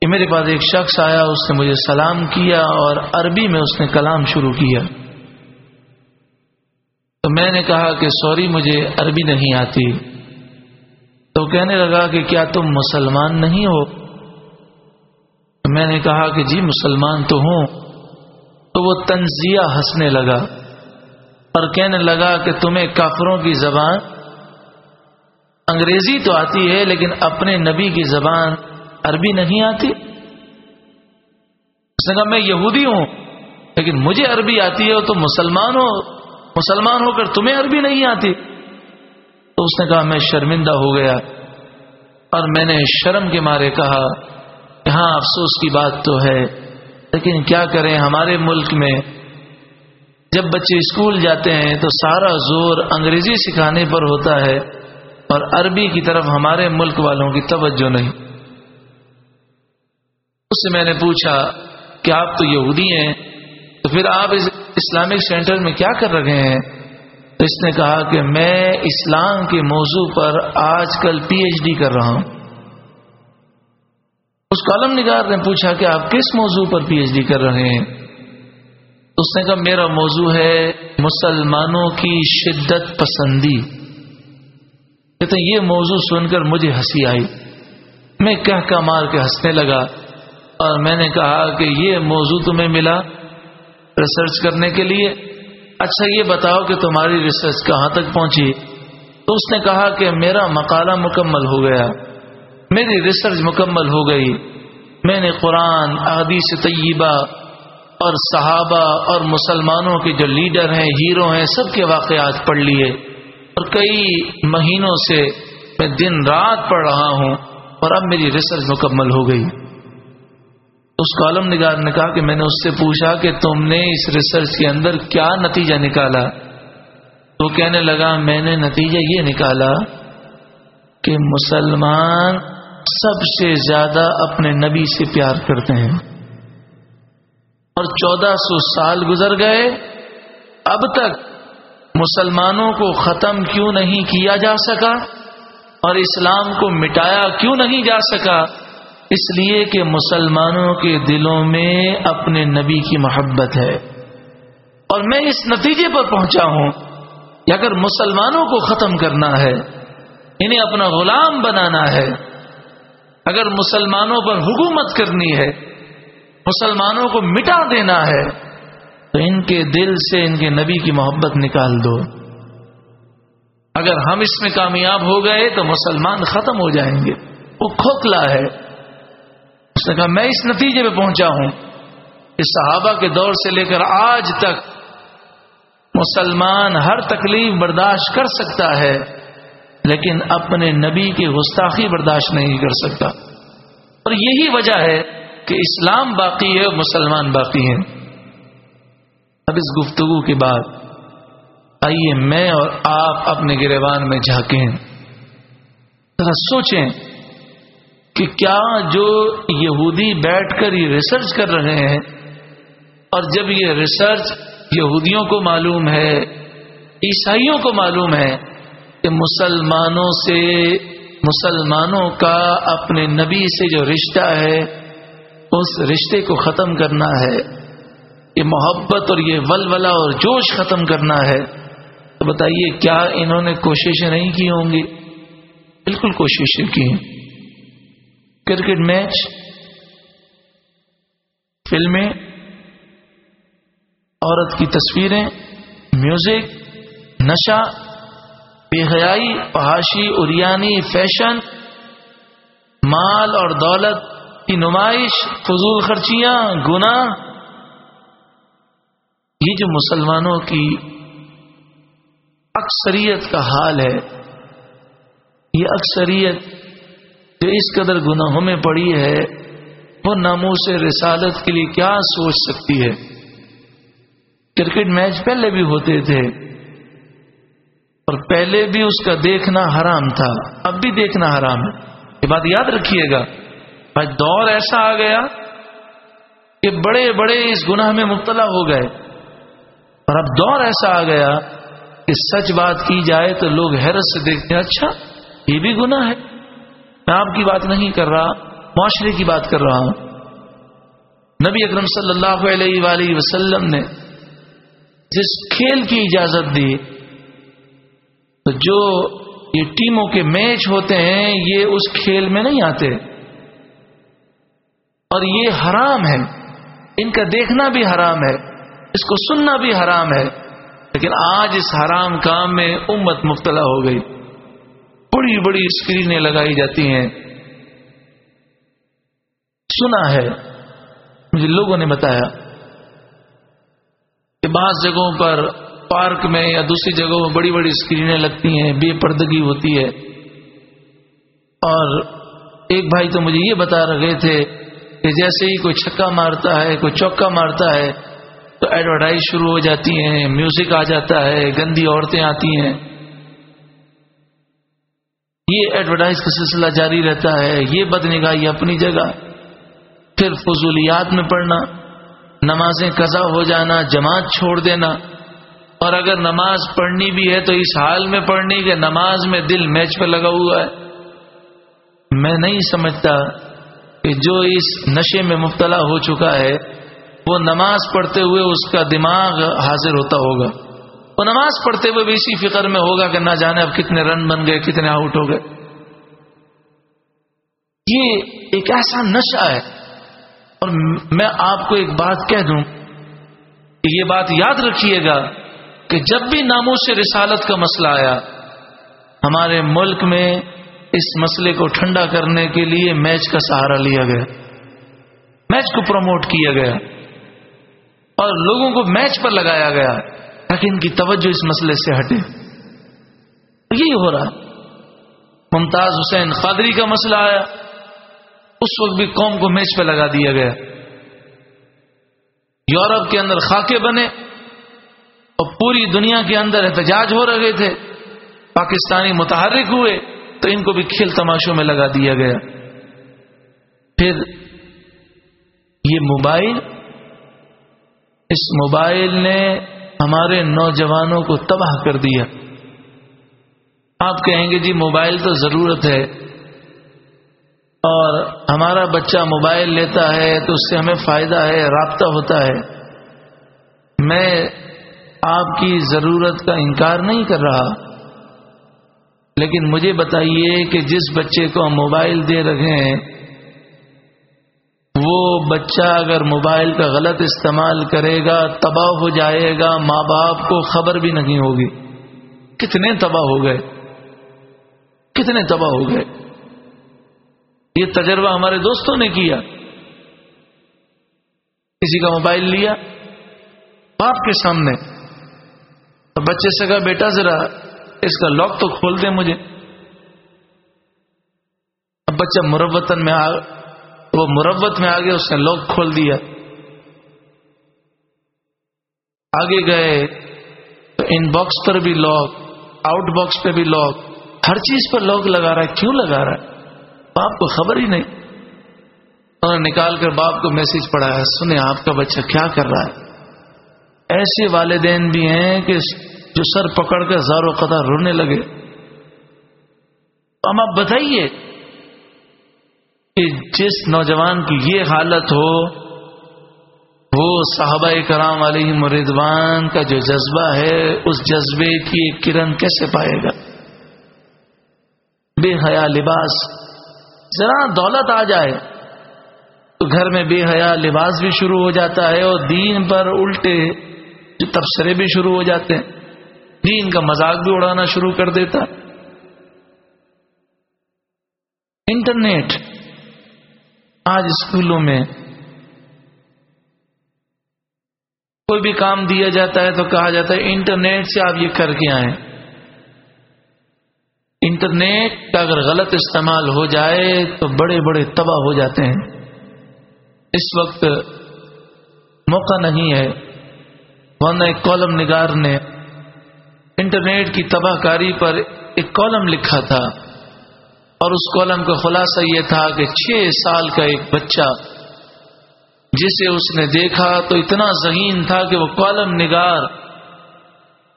کہ میرے پاس ایک شخص آیا، اس نے مجھے سلام کیا اور عربی میں اس نے کلام شروع کیا۔ تو میں نے کہا کہ سوری مجھے عربی نہیں آتی۔ تو کہنے لگا کہ کیا تم مسلمان نہیں ہو؟ میں نے کہا کہ جی مسلمان تو ہوں۔ تو وہ تنزیہ ہنسنے لگا اور کہنے لگا کہ تمہیں کافروں کی زبان انگریزی تو آتی ہے، لیکن اپنے نبی کی زبان عربی نہیں آتی۔ اس نے کہا، میں یہودی ہوں، لیکن مجھے عربی آتی ہے تو مسلمان ہو۔ مسلمان ہو کر تمہیں عربی نہیں آتی تو اس نے کہا، میں شرمندہ ہو گیا اور میں نے شرم کے مارے کہا کہ ہاں افسوس کی بات تو ہے، لیکن کیا کریں ہمارے ملک میں جب بچے اسکول جاتے ہیں تو سارا زور انگریزی سکھانے پر ہوتا ہے اور عربی کی طرف ہمارے ملک والوں کی توجہ نہیں۔ اس سے میں نے پوچھا کہ آپ تو یہودی ہیں؟ تو پھر آپ اس اسلامک سینٹر میں کیا کر رہے ہیں؟ تو اس نے کہا کہ میں اسلام کے موضوع پر آج کل پی ایچ ڈی کر رہا ہوں۔ اس کالم نگار نے پوچھا کہ آپ کس موضوع پر پی ایچ ڈی کر رہے ہیں؟ اس نے کہا، میرا موضوع ہے مسلمانوں کی شدت پسندی۔ کہتے یہ موضوع سن کر مجھے ہنسی آئی۔ میں کہہ کا مار کے ہنسنے لگا اور میں نے کہا کہ یہ موضوع تمہیں ملا۔ ریسرچ کرنے کے لیے اچھا یہ بتاؤ کہ تمہاری ریسرچ کہاں تک پہنچی؟ تو اس نے کہا کہ میرا مقالہ مکمل ہو گیا۔ میری ریسرچ مکمل ہو گئی۔ میں نے قرآن، احادیث طیبہ اور صحابہ اور مسلمانوں کے جو لیڈر ہیں ہیرو ہیں، سب کے واقعات پڑھ لیے۔ اور کئی مہینوں سے میں دن رات پڑھ رہا ہوں اور اب میری ریسرچ مکمل ہو گئی۔ اس کالم نگار نے کہا کہ میں نے اس سے پوچھا کہ تم نے اس ریسرچ کے اندر کیا نتیجہ نکالا؟ تو کہنے لگا، میں نے نتیجہ یہ نکالا کہ مسلمان سب سے زیادہ اپنے نبی سے پیار کرتے ہیں۔ اور چودہ سو سال گزر گئے، اب تک مسلمانوں کو ختم کیوں نہیں کیا جا سکا؟ اور اسلام کو مٹایا کیوں نہیں جا سکا؟ اس لیے کہ مسلمانوں کے دلوں میں اپنے نبی کی محبت ہے۔ اور میں اس نتیجے پر پہنچا ہوں کہ اگر مسلمانوں کو ختم کرنا ہے، انہیں اپنا غلام بنانا ہے، اگر مسلمانوں پر حکومت کرنی ہے، مسلمانوں کو مٹا دینا ہے، تو ان کے دل سے ان کے نبی کی محبت نکال دو۔ اگر ہم اس میں کامیاب ہو گئے تو مسلمان ختم ہو جائیں گے۔ وہ کھوکھلا ہے۔ اس نے کہا، میں اس نتیجے پہ پہنچا ہوں کہ صحابہ کے دور سے لے کر آج تک مسلمان ہر تکلیف برداشت کر سکتا ہے، لیکن اپنے نبی کی گستاخی برداشت نہیں کر سکتا۔ اور یہی وجہ ہے کہ اسلام باقی ہے اور مسلمان باقی ہیں۔ اب اس گفتگو کے بعد آئیے میں اور آپ اپنے گریبان میں جھانکیں۔ ذرا سوچیں کہ کیا جو یہودی بیٹھ کر یہ ریسرچ کر رہے ہیں اور جب یہ ریسرچ یہودیوں کو معلوم ہے، عیسائیوں کو معلوم ہے کہ مسلمانوں سے، مسلمانوں کا اپنے نبی سے جو رشتہ ہے، اس رشتے کو ختم کرنا ہے۔ یہ محبت اور یہ ولولا اور جوش ختم کرنا ہے۔ تو بتائیے، کیا انہوں نے کوششیں نہیں کی ہوں گی؟ بالکل کوششیں کی کرکٹ میچ، فلمیں، عورت کی تصویریں، میوزک، نشہ، بے حیائی، پہاشی اریانی فیشن، مال اور دولت کی نمائش، فضول خرچیاں گنا یہ جو مسلمانوں کی اکثریت کا حال ہے، یہ اکثریت جو اس قدر گناہوں میں پڑی ہے، وہ ناموس رسالت کے لیے کیا سوچ سکتی ہے؟ کرکٹ میچ پہلے بھی ہوتے تھے، اور پہلے بھی اس کا دیکھنا حرام تھا، اب بھی دیکھنا حرام ہے۔ یہ بات یاد رکھیے گا۔ بھائی، دور ایسا آ گیا کہ بڑے بڑے اس گناہ میں مبتلا ہو گئے۔ اور اب دور ایسا آ گیا کہ سچ بات کی جائے تو لوگ حیرت سے دیکھتے ہیں اچھا یہ بھی گناہ ہے۔ میں آپ کی بات نہیں کر رہا، معاشرے کی بات کر رہا ہوں۔ نبی اکرم صلی اللہ علیہ وآلہ وسلم نے جس کھیل کی اجازت دی، تو جو یہ ٹیموں کے میچ ہوتے ہیں، یہ اس کھیل میں نہیں آتے۔ اور یہ حرام ہے۔ ان کا دیکھنا بھی حرام ہے، اس کو سننا بھی حرام ہے۔ لیکن آج اس حرام کام میں امت مبتلا ہو گئی۔ بڑی بڑی اسکرینیں لگائی جاتی ہیں۔ سنا ہے، مجھے لوگوں نے بتایا کہ بعض جگہوں پر پارک میں یا دوسری جگہوں میں بڑی بڑی اسکرینیں لگتی ہیں، بے پردگی ہوتی ہے۔ اور ایک بھائی تو مجھے یہ بتا رہے تھے کہ جیسے ہی کوئی چھکا مارتا ہے، کوئی چوکا مارتا ہے، تو ایڈورٹائز شروع ہو جاتی ہیں، میوزک آ جاتا ہے، گندی عورتیں آتی ہیں۔ یہ ایڈورٹائز کا سلسلہ جاری رہتا ہے، یہ بد نگاہی اپنی جگہ، پھر فضولیات میں پڑھنا، نمازیں قضا ہو جانا، جماعت چھوڑ دینا۔ اور اگر نماز پڑھنی بھی ہے تو اس حال میں پڑھنی کہ نماز میں دل میچ پہ لگا ہوا ہے۔ میں نہیں سمجھتا کہ جو اس نشے میں مبتلا ہو چکا ہے، وہ نماز پڑھتے ہوئے اس کا دماغ حاضر ہوتا ہوگا۔ وہ نماز پڑھتے ہوئے بھی اسی فکر میں ہوگا کہ نہ جانے اب کتنے رن بن گئے، کتنے آؤٹ ہو گئے۔ یہ ایک ایسا نشہ ہے۔ اور میں آپ کو ایک بات کہہ دوں کہ یہ بات یاد رکھیے گا کہ جب بھی ناموں سے رسالت کا مسئلہ آیا، ہمارے ملک میں اس مسئلے کو ٹھنڈا کرنے کے لیے میچ کا سہارا لیا گیا۔ میچ کو پروموٹ کیا گیا۔ اور لوگوں کو میچ پر لگایا گیا۔ تاکہ ان کی توجہ اس مسئلے سے ہٹے۔ یہی ہو رہا۔ ممتاز حسین قادری کا مسئلہ آیا۔ اس وقت بھی قوم کو میچ پہ لگا دیا گیا۔ یورپ کے اندر خاکے بنے اور پوری دنیا کے اندر احتجاج ہو رہے تھے۔ پاکستانی متحرک ہوئے تو ان کو بھی کھیل تماشوں میں لگا دیا گیا۔ پھر یہ موبائل، اس موبائل نے ہمارے نوجوانوں کو تباہ کر دیا۔ آپ کہیں گے جی موبائل تو ضرورت ہے اور ہمارا بچہ موبائل لیتا ہے تو اس سے ہمیں فائدہ ہے، رابطہ ہوتا ہے۔ میں آپ کی ضرورت کا انکار نہیں کر رہا۔ لیکن مجھے بتائیے کہ جس بچے کو ہم موبائل دے رہے ہیں وہ بچہ اگر موبائل کا غلط استعمال کرے گا، تباہ ہو جائے گا، ماں باپ کو خبر بھی نہیں ہوگی۔ کتنے تباہ ہو گئے؟ کتنے تباہ ہو گئے؟ یہ تجربہ ہمارے دوستوں نے کیا۔ کسی کا موبائل لیا، باپ کے سامنے۔ بچے سے کہا، بیٹا ذرا، اس کا لاک تو کھول دیں مجھے۔ اب بچہ مربتن میں آ وہ مربت میں آگے اس نے لاک کھول دیا۔ آگے گئے تو ان باکس پر بھی لاک آؤٹ باکس پہ بھی لاک ہر چیز پر لاک لگا رہا ہے۔ کیوں لگا رہا ہے؟ باپ کو خبر ہی نہیں۔ انہوں نے نکال کر باپ کو میسج پڑھایا، سنیں آپ کا بچہ کیا کر رہا ہے؟ ایسے والدین بھی ہیں کہ جو سر پکڑ کر زارو قطار رونے لگے۔ ہم آپ بتائیے کہ جس نوجوان کی یہ حالت ہو، وہ صحابہ کرام علیہ مردوان کا جو جذبہ ہے، اس جذبے کی ایک کرن کیسے پائے گا؟ بے حیا لباس۔ ذرا دولت آ جائے، تو گھر میں بے حیا لباس بھی شروع ہو جاتا ہے اور دین پر الٹے جو تبصرے بھی شروع ہو جاتے ہیں۔ دین کا مذاق بھی اڑانا شروع کر دیتا۔ انٹرنیٹ۔ آج اسکولوں میں کوئی بھی کام دیا جاتا ہے تو کہا جاتا ہے انٹرنیٹ سے آپ یہ کر کے آئیں۔ انٹرنیٹ کا اگر غلط استعمال ہو جائے تو بڑے بڑے تباہ ہو جاتے ہیں۔ اس وقت موقع نہیں ہے۔ ورنہ ایک کالم نگار نے انٹرنیٹ کی تباہ کاری پر ایک کالم لکھا تھا۔ اور اس کالم کا خلاصہ یہ تھا کہ چھ سال کا ایک بچہ جسے اس نے دیکھا تو اتنا ذہین تھا کہ وہ کالم نگار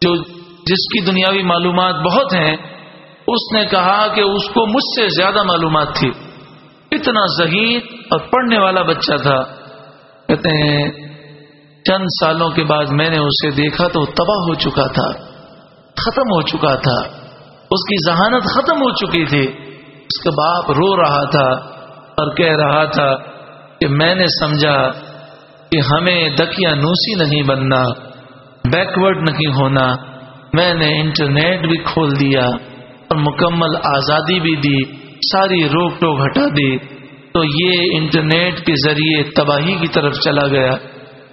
جو جس کی دنیاوی معلومات بہت ہیں، اس نے کہا کہ اس کو مجھ سے زیادہ معلومات تھی۔ اتنا ذہین اور پڑھنے والا بچہ تھا۔ کہتے ہیں، چند سالوں کے بعد میں نے اسے دیکھا تو تباہ ہو چکا تھا، ختم ہو چکا تھا۔ اس کی ذہانت ختم ہو چکی تھی۔ اس کا باپ رو رہا تھا اور کہہ رہا تھا کہ میں نے سمجھا کہ ہمیں دکیا نوسی نہیں بننا، بیکورڈ نہیں ہونا۔ میں نے انٹرنیٹ بھی کھول دیا اور مکمل آزادی بھی دی، ساری روک ٹوک ہٹا دی۔ تو یہ انٹرنیٹ کے ذریعے تباہی کی طرف چلا گیا۔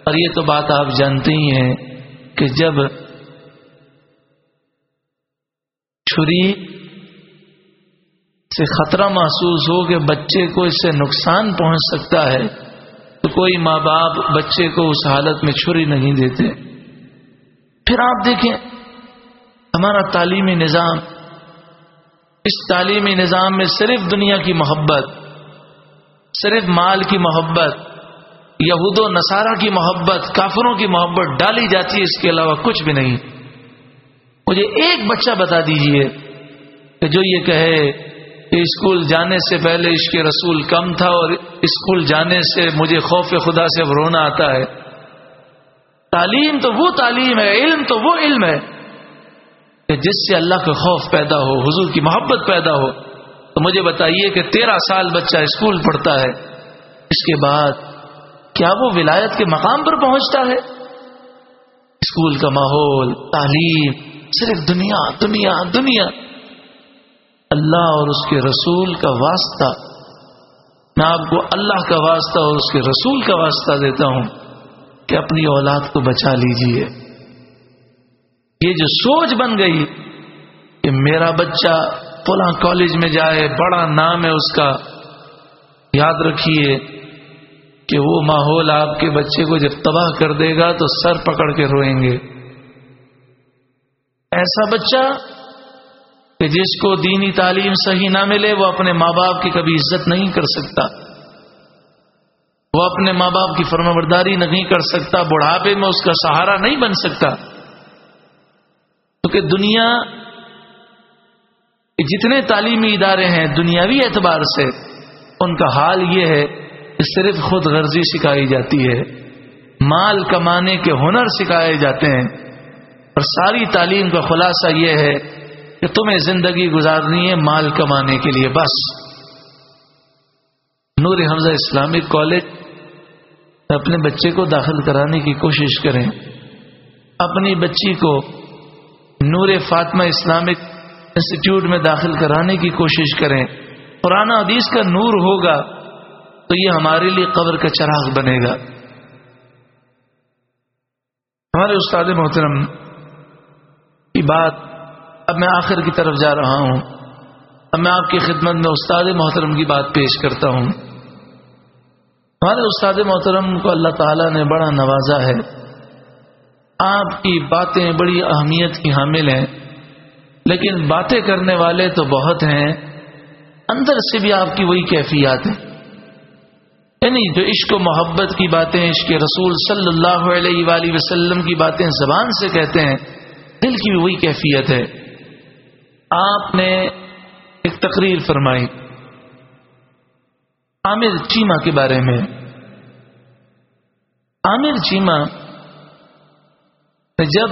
اور یہ تو بات آپ جانتے ہی ہیں کہ جب چھری سے خطرہ محسوس ہو کہ بچے کو اس سے نقصان پہنچ سکتا ہے، تو کوئی ماں باپ بچے کو اس حالت میں چھری نہیں دیتے۔ پھر آپ دیکھیں، ہمارا تعلیمی نظام، اس تعلیمی نظام میں صرف دنیا کی محبت، صرف مال کی محبت، یہود و نصارہ کی محبت، کافروں کی محبت ڈالی جاتی ہے، اس کے علاوہ کچھ بھی نہیں۔ مجھے ایک بچہ بتا دیجیے کہ جو یہ کہے اسکول جانے سے پہلے اس کے رسول کم تھا اور اسکول جانے سے مجھے خوف خدا سے رونا آتا ہے۔ تعلیم تو وہ تعلیم ہے، علم تو وہ علم ہے کہ جس سے اللہ کا خوف پیدا ہو، حضور کی محبت پیدا ہو۔ تو مجھے بتائیے کہ تیرہ سال بچہ اسکول پڑھتا ہے، اس کے بعد کیا وہ ولایت کے مقام پر پہنچتا ہے؟ اسکول کا ماحول، تعلیم، صرف دنیا دنیا دنیا۔ اللہ اور اس کے رسول کا واسطہ میں آپ کو اللہ کا واسطہ اور اس کے رسول کا واسطہ دیتا ہوں کہ اپنی اولاد کو بچا لیجیے۔ یہ جو سوچ بن گئی کہ میرا بچہ پلا کالج میں جائے، بڑا نام ہے اس کا، یاد رکھیے کہ وہ ماحول آپ کے بچے کو جب تباہ کر دے گا تو سر پکڑ کے روئیں گے۔ ایسا بچہ کہ جس کو دینی تعلیم صحیح نہ ملے، وہ اپنے ماں باپ کی کبھی عزت نہیں کر سکتا۔ وہ اپنے ماں باپ کی فرما برداری نہیں کر سکتا، بڑھاپے میں اس کا سہارا نہیں بن سکتا۔ کیونکہ دنیا جتنے تعلیمی ادارے ہیں دنیاوی اعتبار سے، ان کا حال یہ ہے کہ صرف خود غرضی سکھائی جاتی ہے، مال کمانے کے ہنر سکھائے جاتے ہیں۔ اور ساری تعلیم کا خلاصہ یہ ہے کہ تمہیں زندگی گزارنی ہے مال کمانے کے لیے، بس۔ نور حمزہ اسلامک کالج اپنے بچے کو داخل کرانے کی کوشش کریں۔ اپنی بچی کو نور فاطمہ اسلامک انسٹیٹیوٹ میں داخل کرانے کی کوشش کریں۔ پرانا حدیث کا نور ہوگا تو یہ ہمارے لیے قبر کا چراغ بنے گا۔ ہمارے استاد محترم کی بات اب میں آخر کی طرف جا رہا ہوں۔ اب میں آپ کی خدمت میں استاد محترم کی بات پیش کرتا ہوں۔ ہمارے استاد محترم کو اللہ تعالیٰ نے بڑا نوازا ہے۔ آپ کی باتیں بڑی اہمیت کی حامل ہیں۔ لیکن باتیں کرنے والے تو بہت ہیں۔ اندر سے بھی آپ کی وہی کیفیات ہیں۔ یعنی جو عشق و محبت کی باتیں عشق رسول صلی اللہ علیہ وآلہ وسلم کی باتیں زبان سے کہتے ہیں، دل کی بھی وہی کیفیت ہے۔ آپ نے ایک تقریر فرمائی، عامر چیما کے بارے میں۔ عامر چیما نے جب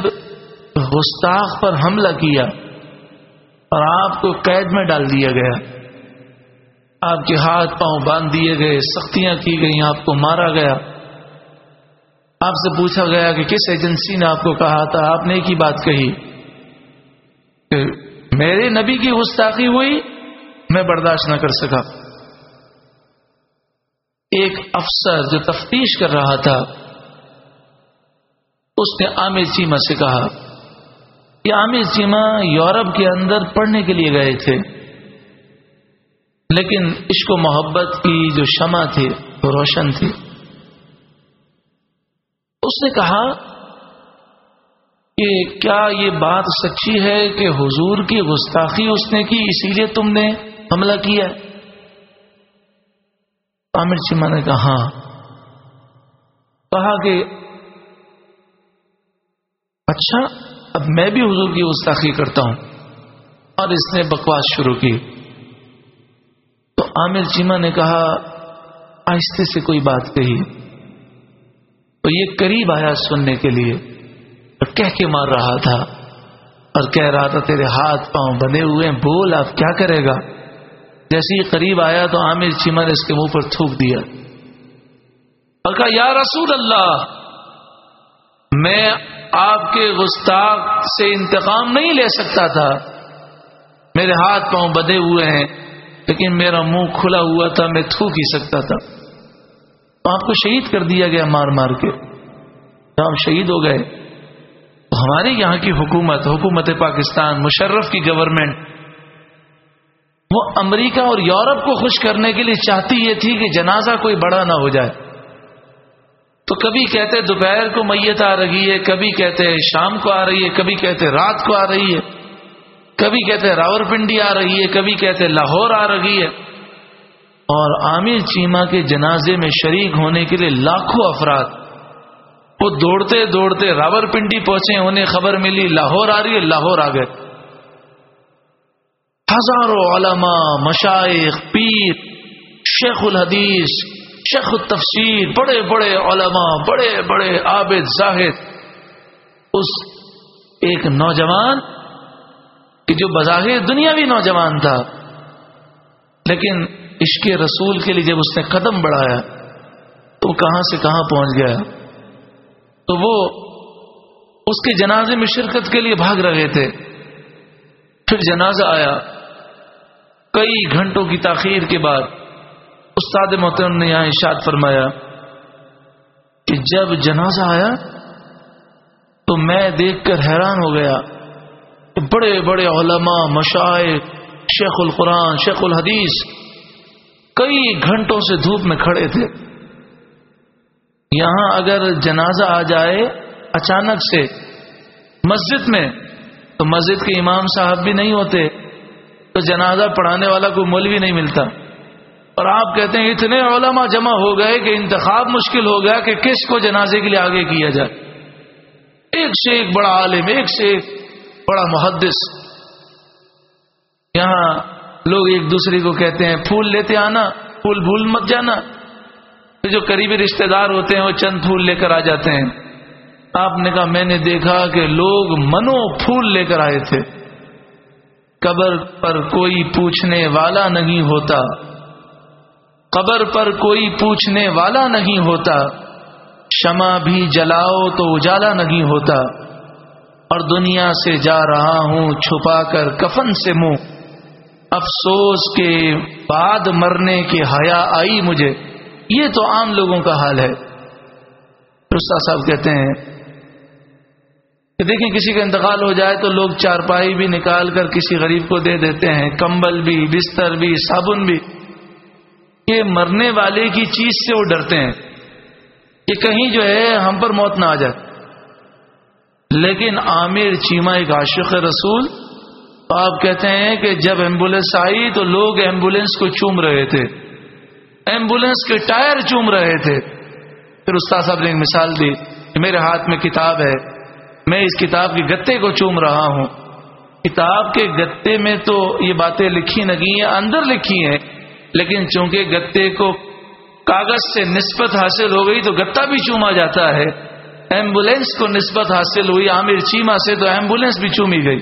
گستاخ پر حملہ کیا اور آپ کو قید میں ڈال دیا گیا، آپ کے ہاتھ پاؤں باندھ دیے گئے، سختیاں کی گئی آپ کو مارا گیا۔ آپ سے پوچھا گیا کہ کس ایجنسی نے آپ کو کہا تھا؟ آپ نے ایک ہی بات کہی کہ میرے نبی کی گستاخی ہوئی، میں برداشت نہ کر سکا۔ ایک افسر جو تفتیش کر رہا تھا، اس نے عامر چیما سے کہا کہ عامر چیما یورپ کے اندر پڑھنے کے لیے گئے تھے، لیکن عشق و محبت کی جو شمع تھی، وہ روشن تھی۔ اس نے کہا کہ کیا یہ بات سچی ہے کہ حضور کی گستاخی اس نے کی اسی لیے تم نے حملہ کیا؟ عامر چیما نے کہا ہاں۔ کہا کہ اچھا اب میں بھی حضور کی گستاخی کرتا ہوں۔ اور اس نے بکواس شروع کی۔ تو عامر چیما نے کہا آہستے سے کوئی بات کہی۔ تو یہ قریب آیا سننے کے لیے۔ کہہ کے مار رہا تھا اور کہہ رہا تھا، تیرے ہاتھ پاؤں بنے ہوئے بول، اب کیا کرے گا؟ جیسے ہی قریب آیا تو عامر چیما نے اس کے منہ پر تھوک دیا۔ اور کہا، یا رسول اللہ، میں آپ کے گستاخ سے انتقام نہیں لے سکتا تھا۔ میرے ہاتھ پاؤں بدے ہوئے ہیں، لیکن میرا منہ کھلا ہوا تھا، میں تھوک ہی سکتا تھا۔ تو آپ کو شہید کر دیا گیا مار مار کے۔ تو آپ شہید ہو گئے۔ ہماری یہاں کی حکومت حکومت پاکستان، مشرف کی گورنمنٹ وہ امریکہ اور یورپ کو خوش کرنے کے لیے چاہتی یہ تھی کہ جنازہ کوئی بڑا نہ ہو جائے۔ تو کبھی کہتے دوپہر کو میت آ رہی ہے، کبھی کہتے شام کو آ رہی ہے، کبھی کہتے رات کو آ رہی ہے، کبھی کہتے راور پنڈی آ رہی ہے، کبھی کہتے لاہور آ رہی ہے۔ اور عامر چیما کے جنازے میں شریک ہونے کے لیے لاکھوں افراد وہ دوڑتے دوڑتے راور پنڈی پہنچے، انہیں خبر ملی، لاہور آ رہی ہے، لاہور آ گئے۔ ہزاروں علماء مشائق پیر، شیخ الحدیث، شیخ التفسیر، بڑے بڑے علماء، بڑے بڑے عابد زاہد۔ اس ایک نوجوان کہ جو بظاہر دنیاوی نوجوان تھا، لیکن عشق رسول کے لیے جب اس نے قدم بڑھایا، تو وہ کہاں سے کہاں پہنچ گیا؟ تو وہ اس کے جنازے میں شرکت کے لیے بھاگ رہے تھے۔ پھر جنازہ آیا۔ کئی گھنٹوں کی تاخیر کے بعد استاد محترم نے یہاں اشاد فرمایا کہ جب جنازہ آیا تو میں دیکھ کر حیران ہو گیا بڑے بڑے علماء مشاعر شیخ القرآن، شیخ الحدیث کئی گھنٹوں سے دھوپ میں کھڑے تھے۔ یہاں اگر جنازہ آ جائے اچانک سے مسجد میں، تو مسجد کے امام صاحب بھی نہیں ہوتے، تو جنازہ پڑھانے والا کوئی مولوی نہیں ملتا۔ اور آپ کہتے ہیں، اتنے علماء جمع ہو گئے کہ انتخاب مشکل ہو گیا کہ کس کو جنازے کے لیے آگے کیا جائے۔ ایک سے ایک بڑا عالم، ایک سے ایک بڑا محدث۔ یہاں لوگ ایک دوسرے کو کہتے ہیں، پھول لیتے آنا، پھول بھول مت جانا۔ جو قریبی رشتہ دار ہوتے ہیں وہ چند پھول لے کر آ جاتے ہیں۔ آپ نے کہا، میں نے دیکھا کہ لوگ منو پھول لے کر آئے تھے۔ قبر پر کوئی پوچھنے والا نہیں ہوتا۔ قبر پر کوئی پوچھنے والا نہیں ہوتا۔ شمع بھی جلاؤ تو اجالا نہیں ہوتا۔ اور دنیا سے جا رہا ہوں، چھپا کر کفن سے منہ۔ افسوس کے بعد مرنے کی حیا آئی مجھے۔ یہ تو عام لوگوں کا حال ہے۔ رستا صاحب کہتے ہیں کہ دیکھیں کسی کا انتقال ہو جائے تو لوگ چارپائی بھی نکال کر کسی غریب کو دے دیتے ہیں، کمبل بھی، بستر بھی، صابن بھی۔ یہ مرنے والے کی چیز سے وہ ڈرتے ہیں۔ کہ کہیں جو ہے ہم پر موت نہ آ جائے۔ لیکن عامر چیما ایک عاشق رسول، تو آپ کہتے ہیں کہ جب ایمبولینس آئی تو لوگ ایمبولینس کو چوم رہے تھے۔ ایمبولینس کے ٹائر چوم رہے تھے۔ پھر استاد صاحب نے ایک مثال دی کہ میرے ہاتھ میں کتاب ہے، میں اس کتاب کے گتے کو چوم رہا ہوں۔ کتاب کے گتے میں تو یہ باتیں لکھی نہیں ہیں، اندر لکھی ہیں، لیکن چونکہ گتے کو کاغذ سے نسبت حاصل ہو گئی تو گتا بھی چوما جاتا ہے۔ ایمبولینس کو نسبت حاصل ہوئی، عامر چیما سے تو ایمبولینس بھی چومی گئی۔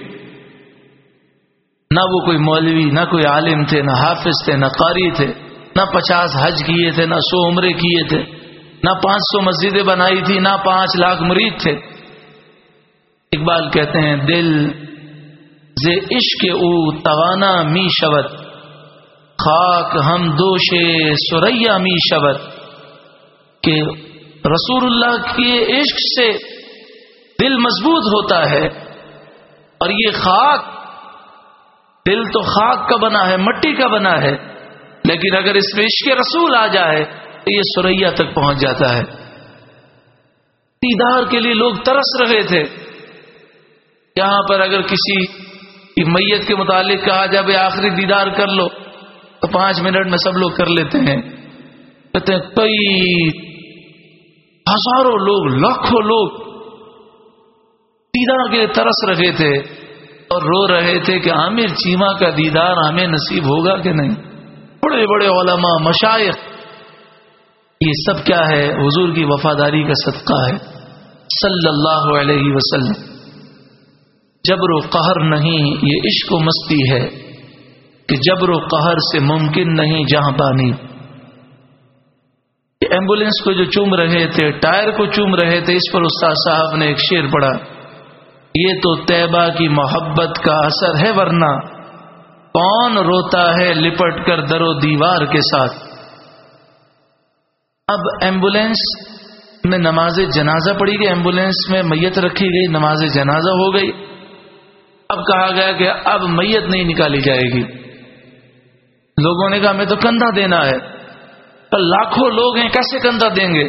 نہ وہ کوئی مولوی، نہ کوئی عالم تھے، نہ حافظ تھے، نہ قاری تھے۔ نہ پچاس حج کیے تھے، نہ سو عمرے کیے تھے، نہ پانچ سو مسجدیں بنائی تھی، نہ پانچ لاکھ مرید تھے۔ اقبال کہتے ہیں، دل زے عشق او توانا می شبت خاک ہم دوشے سوریا می شبت کہ رسول اللہ کے عشق سے دل مضبوط ہوتا ہے اور یہ خاک، دل تو خاک کا بنا ہے، مٹی کا بنا ہے۔ لیکن اگر اس میں عشق رسول آ جائے تو یہ سوریا تک پہنچ جاتا ہے۔ دیدار کے لیے لوگ ترس رہے تھے۔ یہاں پر اگر کسی میت کے متعلق کہا جائے بھائی آخری دیدار کر لو، تو پانچ منٹ میں سب لوگ کر لیتے ہیں۔ کہتے ہیں، کئی ہزاروں لوگ، لاکھوں لوگ دیدار کے ترس رہے تھے اور رو رہے تھے کہ عامر چیما کا دیدار ہمیں نصیب ہوگا کہ نہیں۔ بڑے بڑے علماء مشائق یہ سب کیا ہے؟ حضور کی وفاداری کا صدقہ ہے۔ صلی اللہ علیہ وسلم۔ جبر و قہر نہیں، یہ عشق و مستی ہے کہ جبر و قہر سے ممکن نہیں جہاں بانی ایمبولینس کو جو چوم رہے تھے، ٹائر کو چوم رہے تھے، اس پر استاد صاحب نے ایک شیر پڑھا۔ یہ تو طیبہ کی محبت کا اثر ہے، ورنہ کون روتا ہے لپٹ کر در و دیوار کے ساتھ؟ اب ایمبولینس میں نماز جنازہ پڑی گئی، ایمبولینس میں میت رکھی گئی، نماز جنازہ ہو گئی۔ اب کہا گیا کہ اب میت نہیں نکالی جائے گی۔ لوگوں نے کہا، ہمیں تو کندھا دینا ہے۔ لاکھوں لوگ ہیں، کیسے کندھا دیں گے؟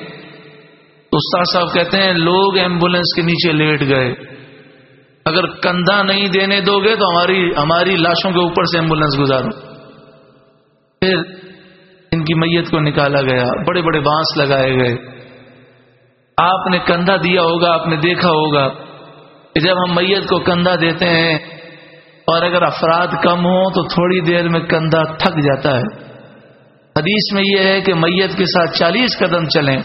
استاد صاحب کہتے ہیں، لوگ ایمبولینس کے نیچے لیٹ گئے۔ اگر کندھا نہیں دینے دو گے تو ہماری ہماری لاشوں کے اوپر سے ایمبولینس گزارو پھر ان کی میت کو نکالا گیا، بڑے بڑے بانس لگائے گئے۔ آپ نے کندھا دیا ہوگا، آپ نے دیکھا ہوگا کہ جب ہم میت کو کندھا دیتے ہیں اور اگر افراد کم ہوں تو تھوڑی دیر میں کندھا تھک جاتا ہے۔ حدیث میں یہ ہے کہ میت کے ساتھ چالیس قدم چلیں۔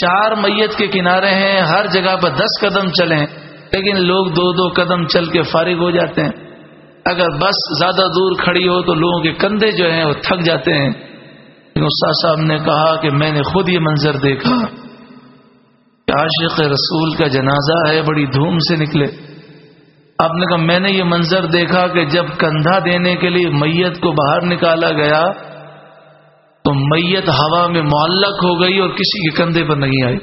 چار میت کے کنارے ہیں، ہر جگہ پر دس قدم چلیں، لیکن لوگ دو دو قدم چل کے فارغ ہو جاتے ہیں۔ اگر بس زیادہ دور کھڑی ہو تو لوگوں کے کندھے جو ہیں وہ تھک جاتے ہیں۔ استاد صاحب نے کہا کہ میں نے خود یہ منظر دیکھا۔ کہ عاشق رسول کا جنازہ ہے، بڑی دھوم سے نکلے۔ آپ نے کہا، میں نے یہ منظر دیکھا کہ جب کندھا دینے کے لیے میت کو باہر نکالا گیا تو میت ہوا میں معلق ہو گئی اور کسی کے کندھے پر نہیں آئی۔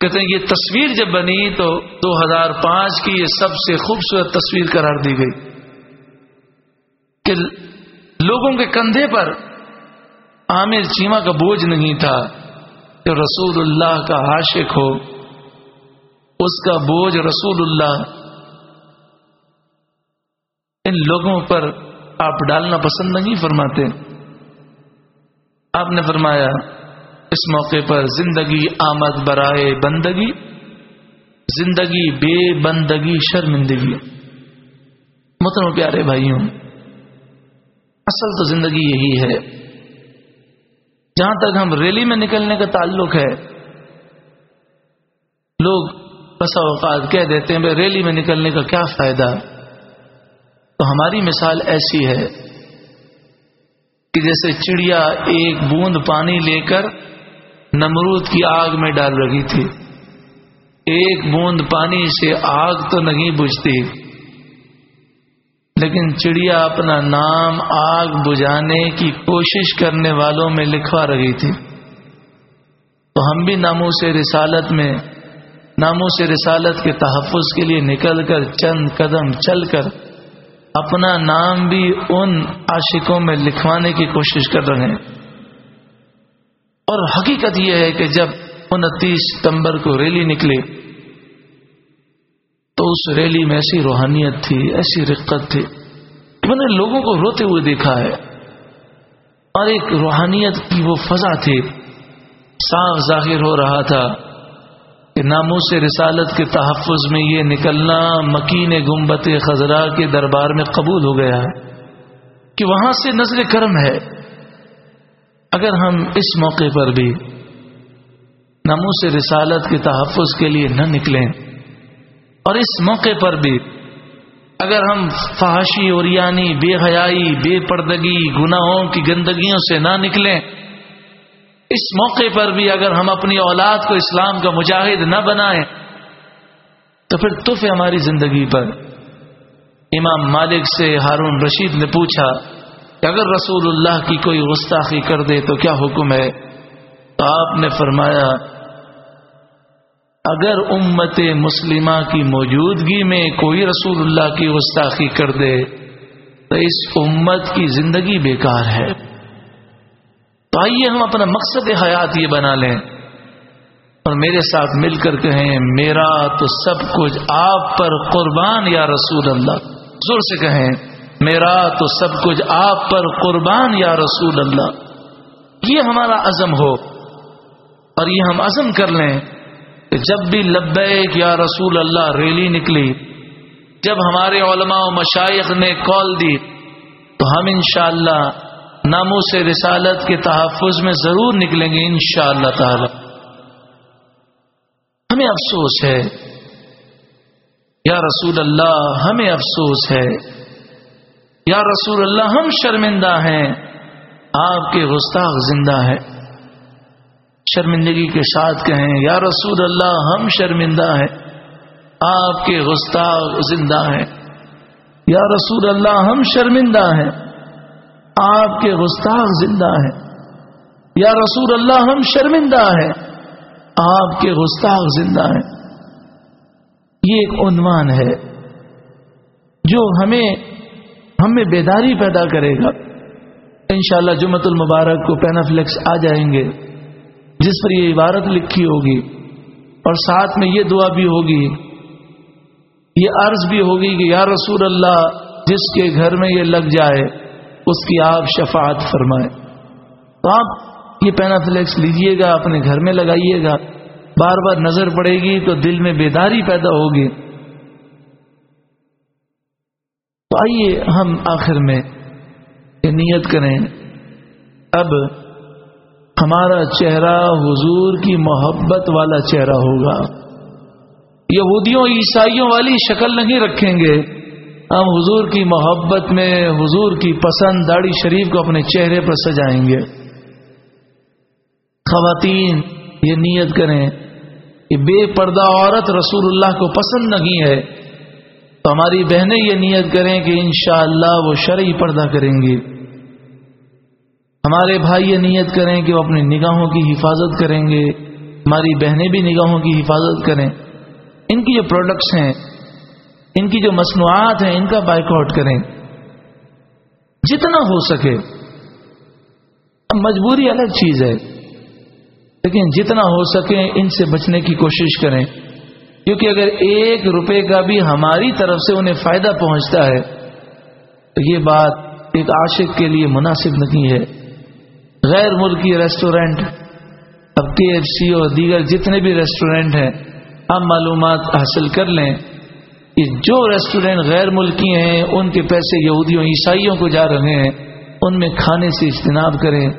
کہتے ہیں یہ تصویر جب بنی تو دو ہزار پانچ کی یہ سب سے خوبصورت تصویر قرار دی گئی کہ لوگوں کے کندھے پر عامر چیما کا بوجھ نہیں تھا کہ رسول اللہ کا عاشق ہو۔ اس کا بوجھ رسول اللہ ان لوگوں پر آپ ڈالنا پسند نہیں فرماتے۔ آپ نے فرمایا، اس موقع پر زندگی آمد برائے بندگی، زندگی بے بندگی شرمندگی۔ متنوع پیارے بھائیوں، اصل تو زندگی یہی ہے۔ جہاں تک ہم ریلی میں نکلنے کا تعلق ہے، لوگ بسا اوقات کہہ دیتے ہیں، بھائی ریلی میں نکلنے کا کیا فائدہ؟ تو ہماری مثال ایسی ہے کہ جیسے چڑیا ایک بوند پانی لے کر نمرود کی آگ میں ڈال رہی تھی۔ ایک بوند پانی سے آگ تو نہیں بجھتی، لیکن چڑیا اپنا نام آگ بجھانے کی کوشش کرنے والوں میں لکھوا رہی تھی۔ تو ہم بھی ناموں سے رسالت میں، ناموں سے رسالت کے تحفظ کے لیے نکل کر چند قدم چل کر اپنا نام بھی ان عاشقوں میں لکھوانے کی کوشش کر رہے ہیں۔ اور حقیقت یہ ہے کہ جب انتیس ستمبر کو ریلی نکلی، تو اس ریلی میں ایسی روحانیت تھی، ایسی رقت تھی۔ میں نے لوگوں کو روتے ہوئے دیکھا ہے۔ اور ایک روحانیت کی وہ فضا تھی۔ صاف ظاہر ہو رہا تھا۔ ناموس رسالت کے تحفظ میں یہ نکلنا مکین گمبت خزرا کے دربار میں قبول ہو گیا ہے کہ وہاں سے نظر کرم ہے۔ اگر ہم اس موقع پر بھی ناموس رسالت کے تحفظ کے لیے نہ نکلیں اور اس موقع پر بھی اگر ہم فحاشی اور یعنی بے حیائی، بے پردگی، گناہوں کی گندگیوں سے نہ نکلیں اس موقع پر بھی اگر ہم اپنی اولاد کو اسلام کا مجاہد نہ بنائیں، تو پھر تف ہماری زندگی پر۔ امام مالک سے ہارون رشید نے پوچھا کہ اگر رسول اللہ کی کوئی گستاخی کر دے تو کیا حکم ہے؟ تو آپ نے فرمایا، اگر امت مسلمہ کی موجودگی میں کوئی رسول اللہ کی گستاخی کر دے، تو اس امت کی زندگی بیکار ہے۔ تو آئیے ہم اپنا مقصد حیات یہ بنا لیں اور میرے ساتھ مل کر کہیں، میرا تو سب کچھ آپ پر قربان یا رسول اللہ۔ زور سے کہیں، میرا تو سب کچھ آپ پر قربان یا رسول اللہ۔ یہ ہمارا عزم ہو اور یہ ہم عزم کر لیں کہ جب بھی لبیک یا رسول اللہ ریلی نکلی، جب ہمارے علماء و مشائق نے کال دی، تو ہم انشاءاللہ اللہ ناموں سے رسالت کے تحفظ میں ضرور نکلیں گے ان شاء اللہ تعالی۔ ہمیں افسوس ہے۔ یا رسول اللہ، ہمیں افسوس ہے۔ یا رسول اللہ، ہم شرمندہ ہیں۔ آپ کے گستاخ زندہ ہے شرمندگی کے ساتھ کہیں، یا رسول اللہ، ہم شرمندہ ہیں۔ آپ کے گستاخ زندہ ہیں۔ یا رسول اللہ، ہم شرمندہ ہیں۔ آپ کے گستاخ زندہ ہیں۔ یا رسول اللہ، ہم شرمندہ ہیں۔ آپ کے گستاخ زندہ ہیں۔ یہ ایک عنوان ہے جو ہمیں ہمیں بیداری پیدا کرے گا۔ انشاءاللہ شاء جمعت المبارک کو پینافلیکس آ جائیں گے، جس پر یہ عبارت لکھی ہوگی۔ اور ساتھ میں یہ دعا بھی ہوگی، یہ عرض بھی ہوگی کہ یا رسول اللہ، جس کے گھر میں یہ لگ جائے اس کی آپ شفاعت فرمائے تو آپ یہ پینافلیکس لیجیے گا، اپنے گھر میں لگائیے گا۔ بار بار نظر پڑے گی تو دل میں بیداری پیدا ہوگی۔ تو آئیے ہم آخر میں یہ نیت کریں۔ اب ہمارا چہرہ حضور کی محبت والا چہرہ ہوگا۔ یہودیوں، عیسائیوں والی شکل نہیں رکھیں گے۔ ہم حضور کی محبت میں، حضور کی پسند داڑھی شریف کو اپنے چہرے پر سجائیں گے۔ خواتین، یہ نیت کریں کہ بے پردہ عورت رسول اللہ کو پسند نہیں ہے۔ تو ہماری بہنیں یہ نیت کریں کہ انشاءاللہ وہ شرعی پردہ کریں گے ہمارے بھائی یہ نیت کریں کہ وہ اپنی نگاہوں کی حفاظت کریں گے۔ ہماری بہنیں بھی نگاہوں کی حفاظت کریں۔ ان کی جو پروڈکٹس ہیں ان کی جو مصنوعات ہیں، ان کا بائک آؤٹ کریں۔ جتنا ہو سکے۔ اب مجبوری الگ چیز ہے۔ لیکن جتنا ہو سکے، ان سے بچنے کی کوشش کریں۔ کیونکہ اگر ایک روپے کا بھی ہماری طرف سے انہیں فائدہ پہنچتا ہے، تو یہ بات ایک عاشق کے لیے مناسب نہیں ہے۔ غیر ملکی ریسٹورینٹ، اب کے ایف سی اور دیگر جتنے بھی ریسٹورینٹ ہیں، ہم معلومات حاصل کر لیں۔ جو ریسٹورینٹ غیر ملکی ہیں، ان کے پیسے یہودیوں، عیسائیوں کو جا رہے ہیں، ان میں کھانے سے اجتناب کریں،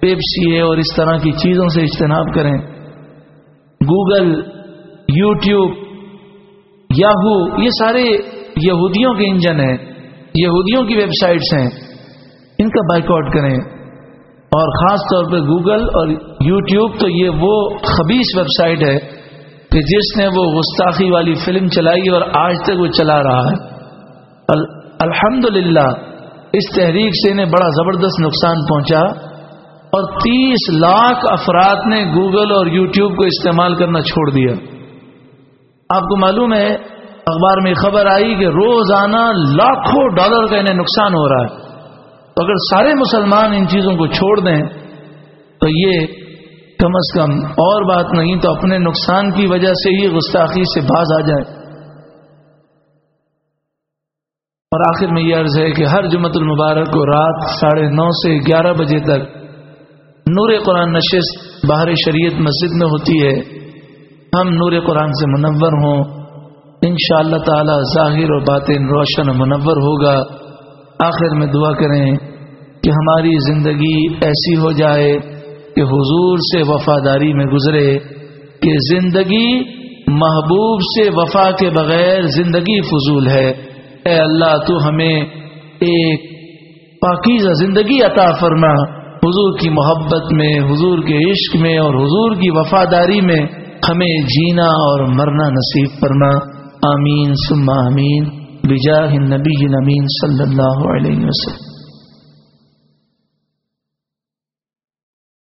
پیپسی ہے اور اس طرح کی چیزوں سے اجتناب کریں۔ گوگل، یوٹیوب، یاہو، یہ سارے یہودیوں کے انجن ہیں، یہودیوں کی ویب سائٹس ہیں، ان کا بائک آؤٹ کریں۔ اور خاص طور پہ گوگل اور یوٹیوب تو یہ وہ خبیص ویب سائٹ ہے کہ جس نے وہ گستاخی والی فلم چلائی اور آج تک وہ چلا رہا ہے۔ الحمد اس تحریک سے انہیں بڑا زبردست نقصان پہنچا اور تیس لاکھ افراد نے گوگل اور یوٹیوب کو استعمال کرنا چھوڑ دیا۔ آپ کو معلوم ہے، اخبار میں خبر آئی کہ روزانہ لاکھوں ڈالر کا انہیں نقصان ہو رہا ہے۔ تو اگر سارے مسلمان ان چیزوں کو چھوڑ دیں، تو یہ کم از کم اور بات نہیں تو اپنے نقصان کی وجہ سے ہی گستاخی سے باز آ جائے۔ اور آخر میں یہ عرض ہے کہ ہر جمعت المبارک کو رات ساڑھے نو سے گیارہ بجے تک نور قرآن نشست باہر شریعت مسجد میں ہوتی ہے۔ ہم نور قرآن سے منور ہوں۔ ان شاء اللہ تعالی ظاہر و باطن روشن منور ہوگا۔ آخر میں دعا کریں کہ ہماری زندگی ایسی ہو جائے۔ کہ حضور سے وفاداری میں گزرے، کہ زندگی محبوب سے وفا کے بغیر زندگی فضول ہے۔ اے اللہ، تو ہمیں ایک پاکیزہ زندگی عطا فرما۔ حضور کی محبت میں، حضور کے عشق میں اور حضور کی وفاداری میں ہمیں جینا اور مرنا نصیب فرما۔ آمین سما امین بجاہ نبی نمین صلی اللہ علیہ وسلم۔